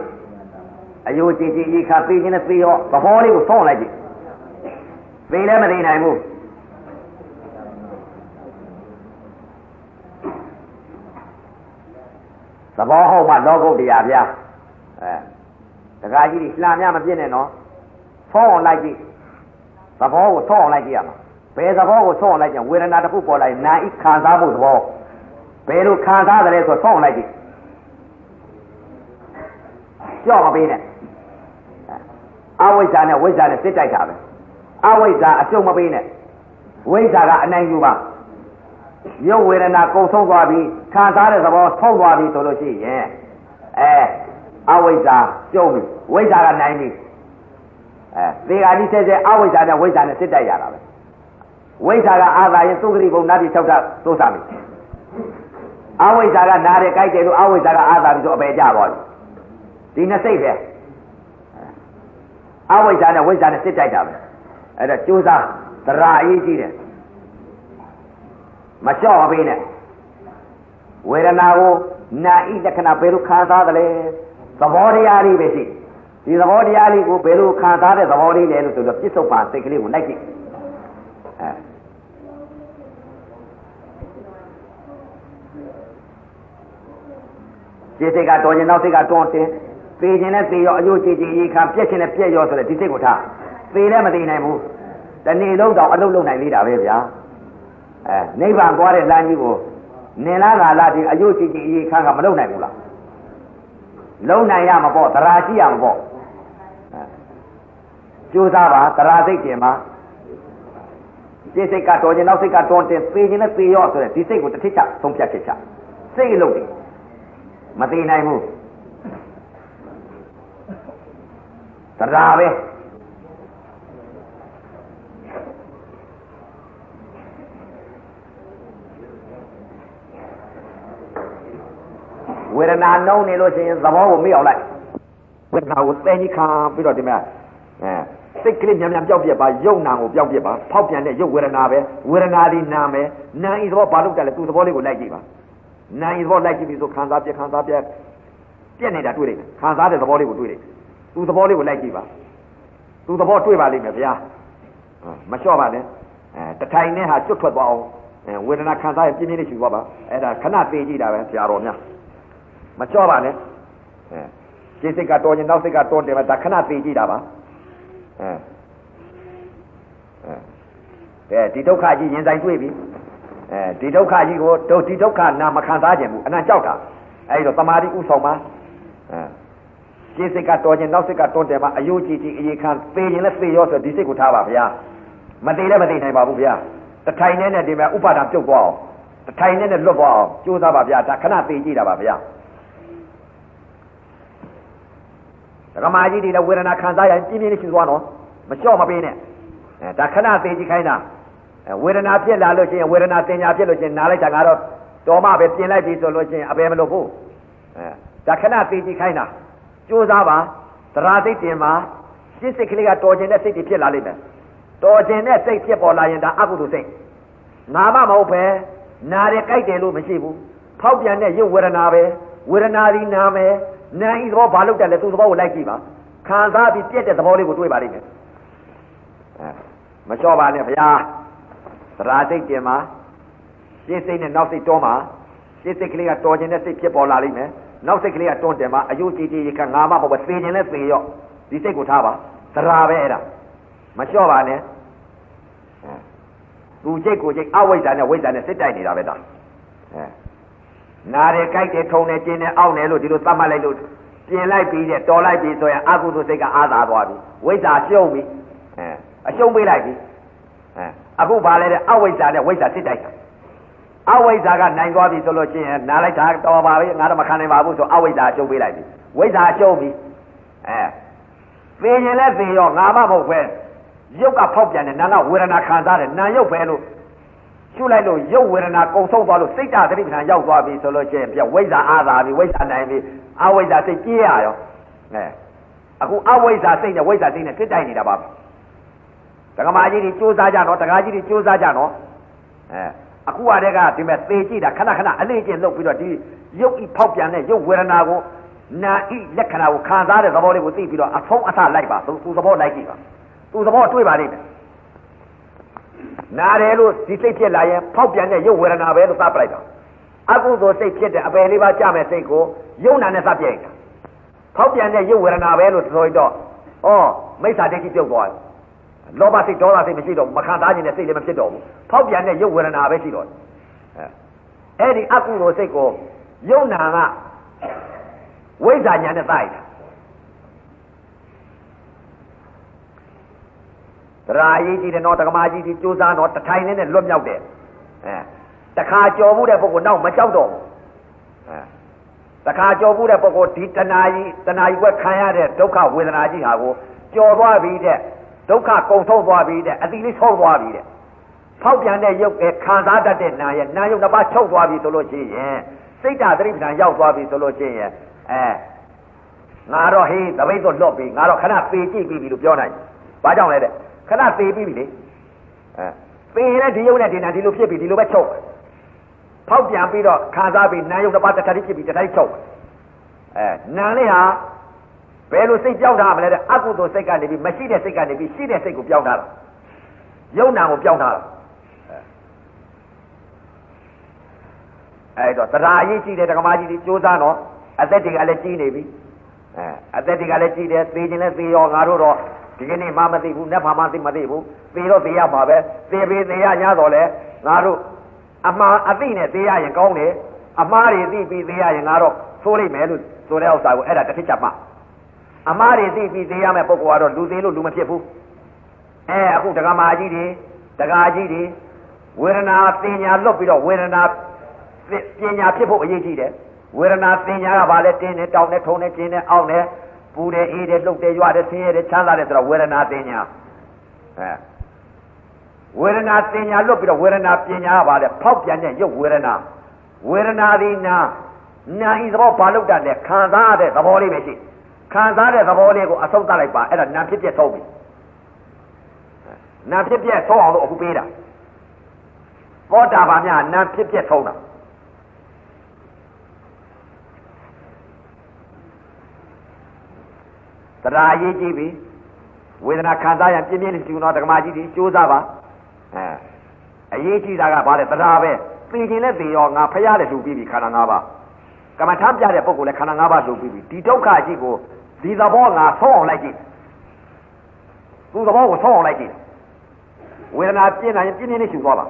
အယိုးကြည်ကြည်ကြီးခါပြီးခြင်းနဲ့ပြီးရောသဘောလေးကိုဆုံးလိုက်ကြည့်သိလည်းမသိနိုင်ဘူးသဘောဟုတ်မှလောကုတ္တရာဗျာအဲတခါကြီးလှမ်းများမပြည့်နဲ့နော်ဆုံးအောင်လိုက်ကြည့်သဘောကိုဆုံးအောင်လိုက်ကြည့်ရမှာ ဘယ်သဘောကိုဆုံးအောင်လိုက်ကြဝေဒနာတစ်ခုပေါ်လာရင်နာဤခံစားမှုသဘောဘယ်လိုခံစားတယ်လဲဆိုဆုံးအောင်လိုက်ကြည့်ကြောက်မပေးနဲ့အဝိဇ္ဇာနဲ့ဝိဇ္ဇာနဲ့စစ်တိုက်တာပဲအဝိဇ္ဇာအကျုံမပေးနဲ့ဝိဇ္ဇာကအနိုင်ယူပါရုပ်ဝေဒနာကုန်ဆုံးသွားပြီခံစားတဲ့သဘောဆုံးသွားပြီဆိုလို့ရှိရင်အဲအဝိဇ္ဇာကျုံပြီဝိဇ္ဇာကနိုင်ပြီအဲသေဃာတိဆဲဆဲအဝိဇ္ဇာနဲ့ဝိဇ္ဇာနဲ့စစ်တိုက်ရတာပဲ ဝိဇ္ဇာကအာသာရင်သုခတိဘုံနာတိ၆တာသိုးစားပြီအဝိဇ္ဇာကနားတယ်ကြိုက်တယ်လို့အဝိဇ္ဇာကအာသာပြီးတော့အပေကြပါပြီဒီနှစ်စိတ်ပဲအဝိဇ္ဇာနဲ့ဝိဇ္ဇာနဲ့စစ်တိုက်တာပဲအဲ့ဒါကြိုးစားသရာအရေးကြီးတယ်မလျှော့မပေးနဲ့ဝေဒနာကိုနာဤလက္ခဏာဘယ်လိုခံစားသလဲသဘောတရားလေးပဲရှိဒီသဘောတရားလေးကိုဘယ်လိုခံစားတဲ့သဘောလေးလဲလို့ဆိုတော့ပြစ္ဆုတ်ပါစိတ်ကလေးကိုလိုက်ကြည့်အဲ စိတ်ကတော်ခြင်းနောက်စိတ်ကတွန်းတင်သေခြင်းနဲ့သေရောအယုတ်ကြည်ကြည်ရေခံပြက်ခြင်းနဲ့ပြက်ရောဆိုတဲ့ဒီစိတ်ကိုထားသေလည်းမသေနိုင်ဘူးတနေ့လုံးတောင်အလုပ်လုပ်နိုင်သေးတာပဲဗျာအဲနိဗ္ဗာန်သွားတဲ့လမ်းကြီးကိုနင်လားငါလားဒီအယုတ်ကြည်ကြည်အေးခါကမလုံနိုင်ဘူးလားလုံနိုင်ရမှာပေါ့သရာရှိရမှာပေါ့ကြိုးစားပါသရာစိတ်ကျင်ပါစိတ်စိတ်ကတော်ခြင်းနောက်စိတ်ကတော်တင်ပေခြင်းနဲ့ပေရောဆိုတဲ့ဒီစိတ်ကိုတစ်ထစ်ချဆုံးဖြတ်ချက်ချစိတ်လုံးတယ် မသေးနိုင်ဘူးသရာပဲဒနာနှုံးနေလို့ရှိရင်သဘောကိုမေ့အောင်လိုက်ဝေဒနာကိုသဲကြီးခံပြီးတော့ဒီမှာအဲစိတ်ကလေးမြန်မြန်ပြောက်ပြက်ပါယုံနာကိုပြောက်ပြက်ပါဖောက်ပြန်တဲ့ယုတ်ဝေဒနာပဲဝေဒနာဒီနာမယ်နာဤသဘောဘာလို့တက်လဲသူသဘောလေးကိုလိုက်ကြည့်ပါ နာဤသဘောလိုက်ကြည့်ပြီးဆိုခံစားပြက်ခံစားပြက်ပြက်နေတာတွေ့တယ်ခံစားတဲ့သဘောလေးကိုတွေ့တယ်သူသဘောလေးကိုလိုက်ကြည့်ပါသူသဘောတွေ့ပါလိမ့်မယ်ဗျာမလျှော့ပါနဲ့အဲတထိုင်နဲ့ဟာကျွတ်ထွက်သွားအောင်အဲဝေဒနာခံစားရင်ပြင်းပြင်းလေးရှိသွားပါအဲ့ဒါခဏသေးကြည့်တာပဲဆရာတော်များမလျှော့ပါနဲ့အဲစိတ်စိတ်ကတော်ရင်နောက်စိတ်ကတော်တယ်ပဲဒါခဏသေးကြည့်တာပါအဲအဲဒီဒုက္ခကြီးရင်ဆိုင်တွေ့ပြီ အဲဒီဒုက္ခကြီးကိုဒုဒီဒုက္ခနာမခံစားခြင်းဘူးအနံ့ကြောက်တာအဲဒီတော့တမာတိဥဆောင်ပါအဲစိတ်စိတ်ကတော်ခြင်းနောက်စိတ်ကတော်တယ်မှာအယုကြည်ကြည်အေးခံသေရင်လည်းသေရောဆိုဒီစိတ်ကိုထားပါဗျာမသေးလည်းမသေးနိုင်ပါဘူးဗျာတထိုင်နဲ့နဲ့ဒီမှာဥပါဒံပြုတ်သွားအောင်တထိုင်နဲ့နဲ့လွတ်သွားအောင်ကြိုးစားပါဗျာဒါခဏသိကြည့်တာပါဗျာဒကမာကြီးတွေလည်းဝေဒနာခံစားရင်ပြင်းပြင်းလေးရှိသွားတော့မလျှော့မပေးနဲ့အဲဒါခဏသိကြည့်ခိုင်းတာအဲ ဝေဒနာဖြစ်လာလို့ရှိရင်ဝေဒနာတင်ညာဖြစ်လို့ရှိရင်နားလိုက်တာကတော့တော်မှပဲပြင်လိုက်ပြီဆိုလို့ရှိရင်အဘယ်မလို့ဘူးအဲဒါခဏသိကြည့်ခိုင်းတာကြိုးစားပါသရာသိတင်မှာစိတ်စိတ်ကလေးကတော်ခြင်းတဲ့စိတ်တွေဖြစ်လာလိမ့်မယ်တော်ခြင်းနဲ့စိတ်ဖြစ်ပေါ်လာရင်ဒါအကုသိုလ်စိတ်ငါမှမဟုတ်ပဲနာတယ်ကြိုက်တယ်လို့မရှိဘူးဖောက်ပြန်တဲ့ရုပ်ဝေဒနာပဲဝေဒနာဒီနာမယ်နာဤသဘောဘာလို့တက်လဲသူ့သဘောကိုလိုက်ကြည့်ပါခံစားပြီးပြက်တဲ့သဘောလေးကိုတွေးပါလိမ့်မယ်အဲမလျှော့ပါနဲ့ဗျာသ ရာစိတ်တင်မှာရှင်းစိတ်နဲ့နောက်စိတ်တွန်းမှာရှင်းစိတ်ကလေးကတော်ခြင်းနဲ့စိတ်ဖြစ်ပေါ်လာလိမ့်မယ်နောက်စိတ်ကလေးကတွန်းတယ်မှာအယုတ်ကြည်ကြည်ကငါမှမဟုတ်ပဲသေခြင်းနဲ့သေရော့ဒီစိတ်ကိုထားပါသရာပဲအဲ့ဒါမလျှော့ပါနဲ့သူစိတ်ကိုစိတ်အဝိဇ္ဇာနဲ့ဝိဇ္ဇာနဲ့စစ်တိုက်နေတာပဲဒါအဲနာတယ်ကြိုက်တယ်ထုံတယ်ကျင်းတယ်အောင့်တယ်လို့ဒီလိုသတ်မှတ်လိုက်လို့ပြင်လိုက်ပြီးတဲ့တော်လိုက်ပြီးဆိုရင်အကုသိုလ်စိတ်ကအာသာသွားပြီဝိဇ္ဇာရှုံးပြီအဲအရှုံးပေးလိုက်ပြီ အဲအခုဘာလဲတဲ့အဝိဇ္ဇာနဲ့ဝိဇ္ဇာစစ်တိုက်တာအဝိဇ္ဇာကနိုင်သွားပြီဆိုလို့ရှိရင်နားလိုက်တာတော်ပါပြီငါတော့မခံနိုင်ပါဘူးဆိုအဝိဇ္ဇာအရှုံးပေးလိုက်ပြီဝိဇ္ဇာအရှုံးပြီအဲသိရင်လည်းသိရောငါမှမဟုတ်ပဲရုပ်ကဖောက်ပြန်တယ်နာကဝေဒနာခံစားတယ်နာရုပ်ပဲလို့ရှုလိုက်လို့ရုပ်ဝေဒနာကုံဆုံးသွားလို့စိတ်ဓာတ်တိပ္ပံရောက်သွားပြီဆိုလို့ရှိရင်ပြဝိဇ္ဇာအာသာပြီဝိဇ္ဇာနိုင်ပြီအဝိဇ္ဇာစိတ်ကြီးရရောအဲအခုအဝိဇ္ဇာစိတ်နဲ့ဝိဇ္ဇာစိတ်နဲ့စစ်တိုက်နေတာပါ ဒကမာကြီးတွေစူးစမ်းကြတော့ဒကာကြီးတွေစူးစမ်းကြတော့အဲအခုကတည်းကဒီမဲ့သေကြည့်တာခဏခဏအလေးချင်းလုပ်ပြီးတော့ဒီရုပ်ဤဖောက်ပြန်တဲ့ရုပ်ဝေဒနာကိုနာဤလက္ခဏာကိုခံစားတဲ့သဘောလေးကိုသိပြီးတော့အဆုံးအစလိုက်ပါသူသဘောလိုက်ကြည့်ပါသူသဘောတွေ့ပါလိမ့်မယ်နားတယ်လို့ဒီစိတ်ဖြစ်လာရင်ဖောက်ပြန်တဲ့ရုပ်ဝေဒနာပဲလို့သတ်ပလိုက်တာအကုသိုလ်စိတ်ဖြစ်တဲ့အပယ်လေးပါးကြမဲ့စိတ်ကိုယုံနာနဲ့သတ်ပြလိုက်တာဖောက်ပြန်တဲ့ရုပ်ဝေဒနာပဲလို့ဆိုတော့ဩမိစ္ဆာဒိဋ္ဌိပြုတ်သွားတယ် လောဘစိတ်ဒေါသစိတ်မရှိတော့မခံစားခြင်းနဲ့စိတ်လည်းမဖြစ်တော့ဘူးဖောက်ပြန်တဲ့ရုပ်ဝေဒနာပဲရှိတော့အဲအဲ့ဒီအကုသိုလ်စိတ်ကိုယုံနာကဝိဇ္ဇာညာနဲ့တိုက်တာတရားရေးကြည့်တယ်နော်တက္ကမကြီးဒီစူးစမ်းတော့တထိုင်နဲ့လွတ်မြောက်တယ်အဲတခါကြော်မှုတဲ့ပုဂ္ဂိုလ်နောက်မကြောက်တော့ဘူးအဲတခါကြော်မှုတဲ့ပုဂ္ဂိုလ်ဒီတဏှာကြီးတဏှာကြီးကခံရတဲ့ဒုက္ခဝေဒနာကြီးဟာကိုကြော်သွားပြီးတဲ့ ဒုက္ခကုံဆုံးသွားပြီးတဲ့အတိလေးဆုံးသွားပြီးတဲ့ဖောက်ပြန်တဲ့ရုပ်ကခံစားတတ်တဲ့နာရဲ့နာယုတ်တစ်ပါးချုပ်သွားပြီဆိုလို့ရှိရင်စိတ်ဓာတ်သတိပ္ပံရောက်သွားပြီဆိုလို့ရှိရင်အဲငါတော့ဟေးတပိတ်တော့လွတ်ပြီငါတော့ခဏပေကြည့်ပြီလို့ပြောနိုင်ဘာကြောင့်လဲတဲ့ခဏသေးပြီးပြီလေအဲပေရင်လည်းဒီယုံနဲ့ဒီနာဒီလိုဖြစ်ပြီဒီလိုပဲချုပ်ဖောက်ပြန်ပြီးတော့ခံစားပြီးနာယုံတစ်ပါးတစ်ခါတည်းဖြစ်ပြီးတစ်ခါတည်းချုပ်အဲနာလေးဟာ ဘယ်လိုစိတ်ပြောင်းထားမလဲတဲ့အကုသိုလ်စိတ်ကနေပြီးမရှိတဲ့စိတ်ကနေပြီးရှိတဲ့စိတ်ကိုပြောင်းထားတာယုံနာကိုပြောင်းထားတာအဲ့တော့တရားအရေးကြီးတဲ့ဓမ္မကြီးတွေစူးစမ်းတော့အသက်တွေကလည်းကြီးနေပြီအဲအသက်တွေကလည်းကြီးတယ်သေခြင်းလည်းသေရောငါတို့တော့ဒီကနေ့မှမသိဘူးနက်ဖာမှသိမသိဘူးသေတော့သေရမှာပဲသေပေသေရ냐တော့လေငါတို့အမှားအသိနဲ့သေရရင်ကောင်းတယ်အမှားတွေသိပြီးသေရရင်ငါတော့သိုးလိုက်မယ်လို့ဆိုတဲ့ဥစ္စာကိုအဲ့ဒါတစ်ဖြစ်ချက်မှ အမှားတွေသိပြီးသေရမယ့်ပုဂ္ဂိုလ်ကတော့လူသေးလို့လူမဖြစ်ဘူးအဲအခုဒကာမကြီးတွေဒကာကြီးတွေဝေဒနာပညာလွတ်ပြီးတော့ဝေဒနာပညာဖြစ်ဖို့အရေးကြီးတယ်ဝေဒနာပညာကဘာလဲတင်းနေတောင်းနေထုံနေကျင်းနေအောင့်နေပူတယ်အေးတယ်လှုပ်တယ်ရွတယ်ဆင်းရဲတယ်ချမ်းသာတယ်ဆိုတော့ဝေဒနာတင်ညာအဲဝေဒနာတင်ညာလွတ်ပြီးတော့ဝေဒနာပညာကပါလေဖောက်ပြန်တဲ့ရုပ်ဝေဒနာဝေဒနာဒီနာနာဤသဘောဘာလို့တတ်လဲခံစားတဲ့သဘောလေးပဲရှိ ခံစားတဲ့သဘောလေးကိုအဆုံးသတ်လိုက်ပါအဲ့ဒါနာဖြစ်ပြက်ဆုံးပြီနာဖြစ်ပြက်ဆုံးအောင်လို့အခုပေးတာသောတာပန်များနာဖြစ်ပြက်ဆုံးတာတရားရေးကြည့်ပြီဝေဒနာခံစားရပြင်းပြင်းလေးရှုတော့ဓမ္မကြီးဒီကြိုးစားပါအဲအရေးကြီးတာကဘာလဲတရားပဲသိခြင်းနဲ့သိရောငါဖရားတယ်လှူပြီးပြီခန္ဓာ၅ပါးကမ္မထမ်းပြတဲ့ပုဂ္ဂိုလ်လည်းခန္ဓာ၅ပါးလှူပြီးပြီဒီဒုက္ခကြီးကို ဒီသဘောငါဆုံးအောင်လိုက်ကြည့်သူသဘောကိုဆုံးအောင်လိုက်ကြည့်ဝေဒနာပြင်းလာရင်ပြင်းပြင်းလေးရှုသွားပါ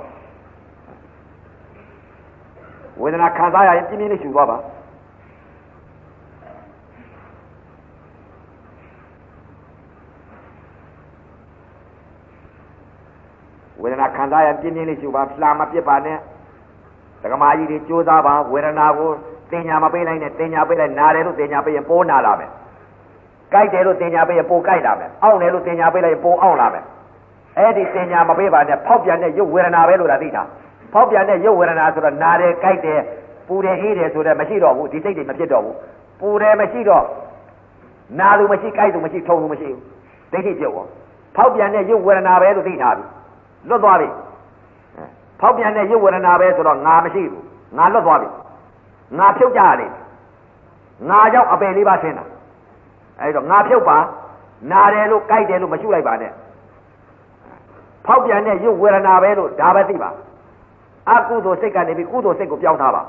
ဝေဒနာခံစားရရင်ပြင်းပြင်းလေးရှုသွားပါဝေဒနာခံစားရပြင်းပြင်းလေးရှုပါလှာမပြစ်ပါနဲ့ဒကမာကြီးတွေကြိုးစားပါဝေဒနာကိုတင်ညာမပေးလိုက်နဲ့တင်ညာပေးလိုက်နာတယ်လို့တင်ညာပေးရင်ပိုးနာလာမယ် ကြိုက်တယ်လို့တင်ညာပေးရင်ပိုးကြိုက်လာမယ်အောင့်တယ်လို့တင်ညာပေးလိုက်ရင်ပိုးအောင့်လာမယ်အဲ့ဒီတင်ညာမပေးပါနဲ့ဖောက်ပြန်တဲ့ရုပ်ဝေဒနာပဲလို့သာသိတာဖောက်ပြန်တဲ့ရုပ်ဝေဒနာဆိုတော့နာတယ်ကြိုက်တယ်ပူတယ်အေးတယ်ဆိုတော့မရှိတော့ဘူးဒီစိတ်တွေမဖြစ်တော့ဘူးပူတယ်မရှိတော့နာသူမရှိကြိုက်သူမရှိထုံသူမရှိဘူးဒိဋ္ဌိပြုတ်ရောဖောက်ပြန်တဲ့ရုပ်ဝေဒနာပဲလို့သိထားပြီလွတ်သွားပြီဖောက်ပြန်တဲ့ရုပ်ဝေဒနာပဲဆိုတော့ငါမရှိဘူးငါလွတ်သွားပြီငါဖြုတ်ကြရတယ်ငါကြောင့်အပယ်လေးပါဆင်းတာ အဲဒီတော့ငါဖြုတ်ပါနာတယ်လို့ကြိုက်တယ်လို့မရှုလိုက်ပါနဲ့ဖောက်ပြန်တဲ့ရုပ်ဝေဒနာပဲလို့ဒါပဲသိပါအကုသိုလ်စိတ်ကနေပြီးကုသိုလ်စိတ်ကိုပြောင်းထားပါ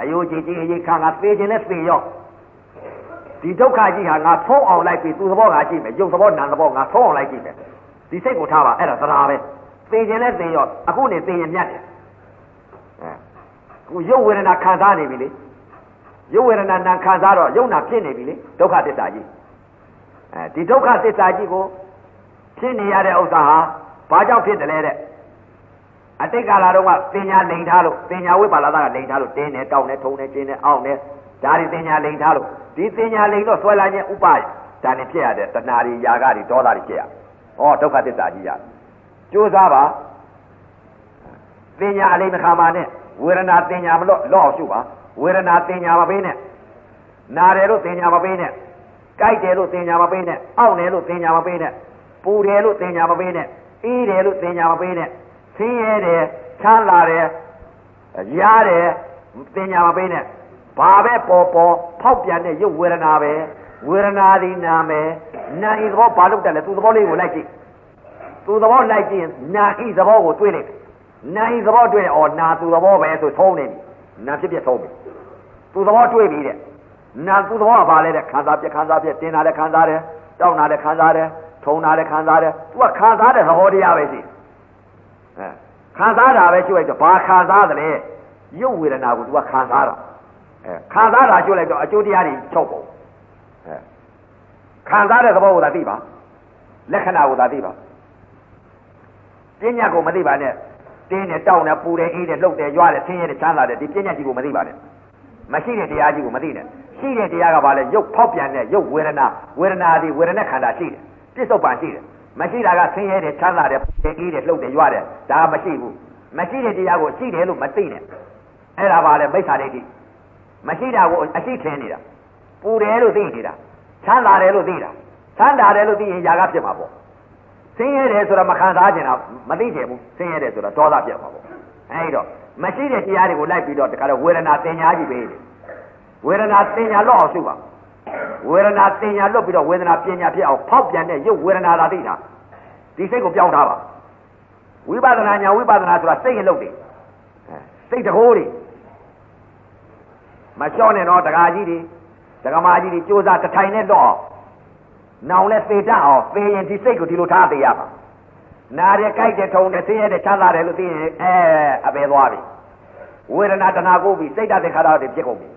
အယိုးကြည်ကြည်ရေးခံကသေခြင်းနဲ့သေရောဒီဒုက္ခကြီးဟာငါဖုံးအောင်လိုက်ပြီးသူသဘောငါကြည့်မယ်ရုပ်သဘောနာမ်သဘောငါဖုံးအောင်လိုက်ကြည့်မယ်ဒီစိတ်ကိုထားပါအဲ့ဒါသရာပဲသေခြင်းနဲ့သေရောအခုနေသေရင်မြတ်တယ်အဲခုရုပ်ဝေဒနာခံစားနေပြီလေ ရုပ်ဝေဒနာနာခံစားတော့ရုပ်နာဖြစ်နေပြီလေဒုက္ခသစ္စာကြီးအဲဒီဒုက္ခသစ္စာကြီးကိုဖြစ်နေရတဲ့ဥစ္စာဟာဘာကြောင့်ဖြစ်တယ်လဲတဲ့အတိတ်ကာလတုန်းကပညာလိန်ထားလို့ပညာဝိပါလာတာကလိန်ထားလို့တင်းနေတောင်းနေထုံနေကျင်းနေအောင့်နေဒါတွေပညာလိန်ထားလို့ဒီပညာလိန်တော့ဆွဲလာခြင်းဥပဒါနဲ့ဖြစ်ရတဲ့တဏှာတွေຢာကတွေဒေါသတွေဖြစ်ရဩဒုက္ခသစ္စာကြီးရကြိုးစားပါပညာအလိမခံပါနဲ့ဝေဒနာပညာမလို့လော့အောင်ရှုပါ ဝေဒနာပညာမပေးနဲ့နာတယ်လို့ပညာမပေးနဲ့ကြိုက်တယ်လို့ပညာမပေးနဲ့အောင့်တယ်လို့ပညာမပေးနဲ့ပူတယ်လို့ပညာမပေးနဲ့အေးတယ်လို့ပညာမပေးနဲ့ဆင်းရဲတယ်ချမ်းသာတယ်ရားတယ်ပညာမပေးနဲ့ဘာပဲပေါ်ပေါ်ဖောက်ပြန်တဲ့ရုပ်ဝေဒနာပဲဝေဒနာဒီနာမယ်နာဤသဘောဘာလို့တက်လဲသူသဘောလေးကိုလိုက်ကြည့်သူသဘောလိုက်ကြည့်နာဤသဘောကိုတွေးလိုက်နာဤသဘောတွေးအော်နာသူသဘောပဲဆိုထုံးနေပြီနာဖြစ်ဖြစ်ထုံးပြီ သူသဘောတွေးပြီတဲ့နာသူသဘောကဘာလဲတဲ့ခံစားပြခံစားပြတင်တာလည်းခံစားတယ်တောင်းတာလည်းခံစားတယ်ထုံတာလည်းခံစားတယ်သူကခံစားတဲ့သဘောတရားပဲရှိအဲခံစားတာပဲရှိလိုက်တော့ဘာခံစားသလဲရုပ်ဝေဒနာကိုသူကခံစားတာအဲခံစားတာရှိလိုက်တော့အကျိုးတရားတွေချုပ်ပုံအဲခံစားတဲ့သဘောကိုသာသိပါလက္ခဏာကိုသာသိပါပညာကိုမသိပါနဲ့တင်းနဲ့တောင်းနဲ့ပူတယ်အေးတယ်လှုပ်တယ်ရွာတယ်ဆင်းရဲတယ်ချမ်းသာတယ်ဒီပညာကြီးကိုမသိပါနဲ့ မရှိတဲ့တရားကြီးကိုမသိနဲ့ရှိတဲ့တရားကဘာလဲရုပ်ဖောက်ပြန်တဲ့ရုပ်ဝေဒနာဝေဒနာဒီဝေဒနာခန္ဓာရှိတယ်ပြစ္ဆုတ်ပံရှိတယ်မရှိတာကဆင်းရဲတယ်ချမ်းသာတယ်အေးတယ်လှုပ်တယ်ရွာတယ်ဒါမရှိဘူးမရှိတဲ့တရားကိုရှိတယ်လို့မသိနဲ့အဲ့ဒါပါလေမိစ္ဆာဒိဋ္ဌိမရှိတာကိုအရှိထင်နေတာပူတယ်လို့သိနေတာချမ်းသာတယ်လို့သိတာချမ်းသာတယ်လို့သိရင်ຢာကဖြစ်မှာပေါ့ဆင်းရဲတယ်ဆိုတော့မခံစားကျင်တာမသိချင်ဘူးဆင်းရဲတယ်ဆိုတော့ဒေါသဖြစ်မှာပေါ့အဲဒီတော့ မရှိတဲ့တရားတွေကိုလိုက်ပြီးတော့တခါတော့ဝေဒနာတင်ညာကြီးပဲဝေဒနာတင်ညာလို့အောင်ရှုပါဝေဒနာတင်ညာလွတ်ပြီးတော့ဝေဒနာပညာဖြစ်အောင်ဖောက်ပြန်တဲ့ရုပ်ဝေဒနာသာသိတာဒီစိတ်ကိုပြောင်းထားပါဝိပဿနာညာဝိပဿနာဆိုတာစိတ်ရဲ့လုပ်တယ်စိတ်တကိုးတွေမလျှော့နဲ့တော့တကာကြီးတွေတက္ကမကြီးတွေစူးစမ်းတထိုင်နဲ့တော့နောင်လဲသေတတ်အောင်သေရင်ဒီစိတ်ကိုဒီလိုထားသေးရမှာ နားရကြိုက်တဲ့ထုံတဲ့သိရတဲ့ချမ်းသာတယ်လို့သိရင်အဲအပေသွားပြီဝေဒနာတဏှာကိုပြီးစိတ်ဓာတ်သင်္ခါရတွေပြစ်ကုန်ပြီ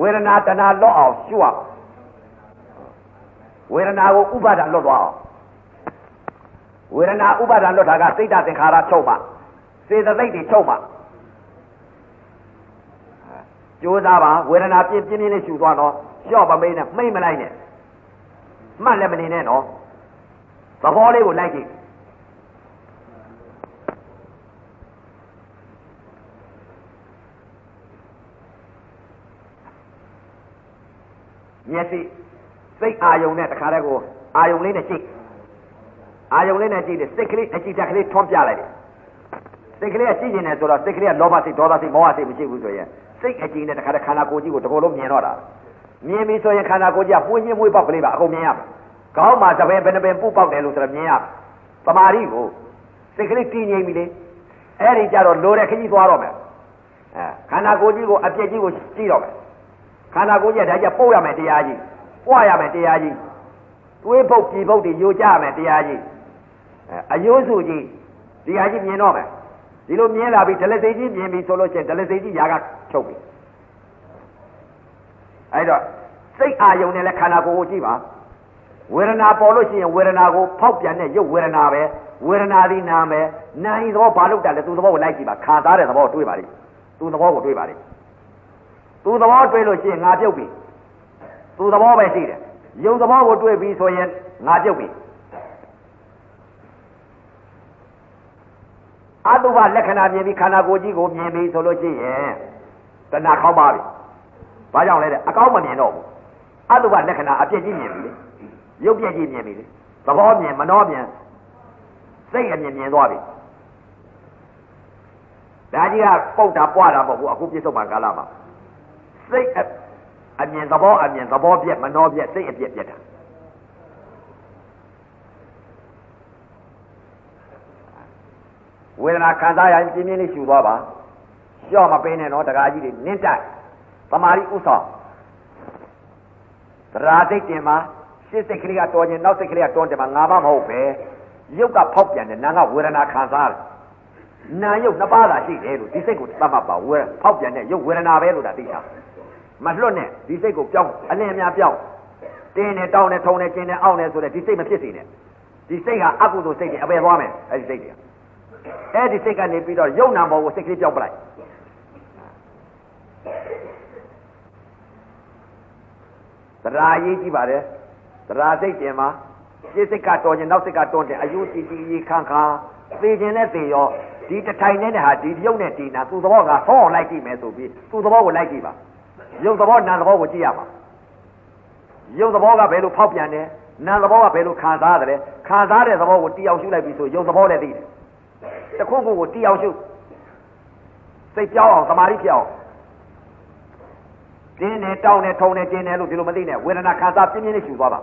ဝေဒနာတဏှာလွတ်အောင်ရှုအောင်ဝေဒနာကိုဥပါဒံလွတ်သွားအောင်ဝေဒနာဥပါဒံလွတ်တာကစိတ်ဓာတ်သင်္ခါရချုပ်ပါစေတသိက်တွေချုပ်ပါကြိုးစားပါဝေဒနာပြင်းပြင်းလေးရှူသွားတော့လျှော့မမေးနဲ့မိတ်မလိုက်နဲ့မှတ်လည်းမနေနဲ့နော်သဘောလေးကိုလိုက်ကြည့် မျက်စိစိတ်အာယုံနဲ့တခါတည်းကိုအာယုံလေးနဲ့ကြည့်အာယုံလေးနဲ့ကြည့်တယ်စိတ်ကလေးအကြည့်တက်ကလေးထွန်းပြလိုက်တယ်စိတ်ကလေးကကြည့်နေတယ်ဆိုတော့စိတ်ကလေးကလောဘစိတ်ဒေါသစိတ်မောဟစိတ်မရှိဘူးဆိုရင်စိတ်အကြည့်နဲ့တခါတည်းခန္ဓာကိုယ်ကြီးကိုတကောလုံးမြင်တော့တာမြင်ပြီဆိုရင်ခန္ဓာကိုယ်ကြီးကပွင့်ချင်းမွေးပေါက်ကလေးပါအကုန်မြင်ရမယ်ခေါင်းမှာသဘယ်ဘယ်နှပင်ပူပေါက်တယ်လို့ဆိုတော့မြင်ရမယ်တမာရီကိုစိတ်ကလေးတည်ငြိမ်ပြီလေအဲ့ဒီကြတော့လိုတဲ့ခကြီးသွားတော့မယ်အဲခန္ဓာကိုယ်ကြီးကိုအပြည့်ကြီးကိုကြည့်တော့မယ် ခန္ဓာကိုယ်ကြီးကဒါကြီးပို့ရမယ်တရားကြီးပွားရမယ်တရားကြီးတွေးပုတ်ပြည်ပုတ်တွေယိုကြရမယ်တရားကြီးအဲအယိုးစုကြီးဒီဟာကြီးမြင်တော့မယ်ဒီလိုမြင်လာပြီဒလစိတ်ကြီးမြင်ပြီဆိုလို့ရှိရင်ဒလစိတ်ကြီးຢာကချုပ်ပြီအဲ့တော့စိတ်အာယုံနဲ့လည်းခန္ဓာကိုယ်ကိုကြည့်ပါဝေဒနာပေါ်လို့ရှိရင်ဝေဒနာကိုဖောက်ပြန်တဲ့ရုပ်ဝေဒနာပဲဝေဒနာဒီနာမယ်နာယီသဘောဘာလို့တက်လဲသူသဘောကိုလိုက်ကြည့်ပါခံစားတဲ့သဘောတွေးပါလိသူသဘောကိုတွေးပါလိ သူသဘောတွေးလို့ရှိရင်ငါပြုတ်ပြီသူသဘောပဲရှိတယ်ယုံသဘောကိုတွေးပြီးဆိုရင်ငါပြုတ်ပြီအတုပလက္ခဏာမြင်ပြီးခန္ဓာကိုယ်ကြီးကိုမြင်ပြီးဆိုလို့ရှိရင်တဏှာခေါင်းပါပြီဘာကြောင့်လဲတဲ့အကောင်းမမြင်တော့ဘူးအတုပလက္ခဏာအပြည့်ကြီးမြင်ပြီလေရုပ်ပြည့်ကြီးမြင်ပြီလေသဘောမြင်မနှောမြင်စိတ်အမြင်မြင်သွားပြီဒါကြီးကပုတ်တာပွားတာမဟုတ်ဘူးအခုပြစ္ဆုတ်ပံကာလမှာ စိတ်အမြင်သဘောအမြင်သဘောပြက်မနှောပြက်စိတ်အပြက်ပြက်တာဝေဒနာခံစားရရင်ပြင်းပြင်းလေးရှူသွားပါလျှော့မပေးနဲ့နော်တကားကြီးတွေနင်းတိုက်သမာဓိဥဆောင်သရာသိတ်တင်မှာရှစ်စိတ်ကလေးကတော်ခြင်းနောက်စိတ်ကလေးကတွန်းတယ်မှာငါမမဟုတ်ပဲရုပ်ကဖောက်ပြန်တယ်နာကဝေဒနာခံစားတယ်နာရုပ်နှစ်ပါးသာရှိတယ်လို့ဒီစိတ်ကိုသတ်မှတ်ပါဝေဖောက်ပြန်တဲ့ရုပ်ဝေဒနာပဲလို့ဒါသိတာ မလွတ်နဲ့ဒီစိတ်ကိုပြောင်းအလင်းအများပြောင်းတင်းနဲ့တောင်းနဲ့ထုံနဲ့ကျင်းနဲ့အောင့်နဲ့ဆိုတဲ့ဒီစိတ်မဖြစ်စေနဲ့ဒီစိတ်ဟာအကုသိုလ်စိတ်တွေအပယ်သွားမယ်အဲဒီစိတ်တွေအဲဒီစိတ်ကနေပြီးတော့ယုံနာဘောကိုစိတ်ကလေးပြောင်းပလိုက်သရာရေးကြည့်ပါတယ်သရာစိတ်တင်မှာရှင်းစိတ်ကတော်ခြင်းနောက်စိတ်ကတွန်းတယ်အယူတီတီခန်းခါသေခြင်းနဲ့သေရောဒီတထိုင်နဲ့ဟာဒီရုပ်နဲ့ဒီနာသူ့သဘောကဆောင်းအောင်လိုက်ကြည့်မယ်ဆိုပြီးသူ့သဘောကိုလိုက်ကြည့်ပါ ရုပ်သဘောနာသဘောကိုကြည့်ရမှာရုပ်သဘောကဘယ်လိုဖောက်ပြန်တယ်နာသဘောကဘယ်လိုခံစားရတယ်ခံစားတဲ့သဘောကိုတီအောင်ရှုလိုက်ပြီဆိုရုပ်သဘောလည်းသိတယ်တခုခုကိုတီအောင်ရှုစိတ်ပြောင်းအောင်သမာဓိပြောင်းတင်းနေတောင်းနေထုံနေကျင်းနေလို့ဒီလိုမသိနဲ့ဝေဒနာခံစားပြင်းပြင်းလေးရှုသွားပါ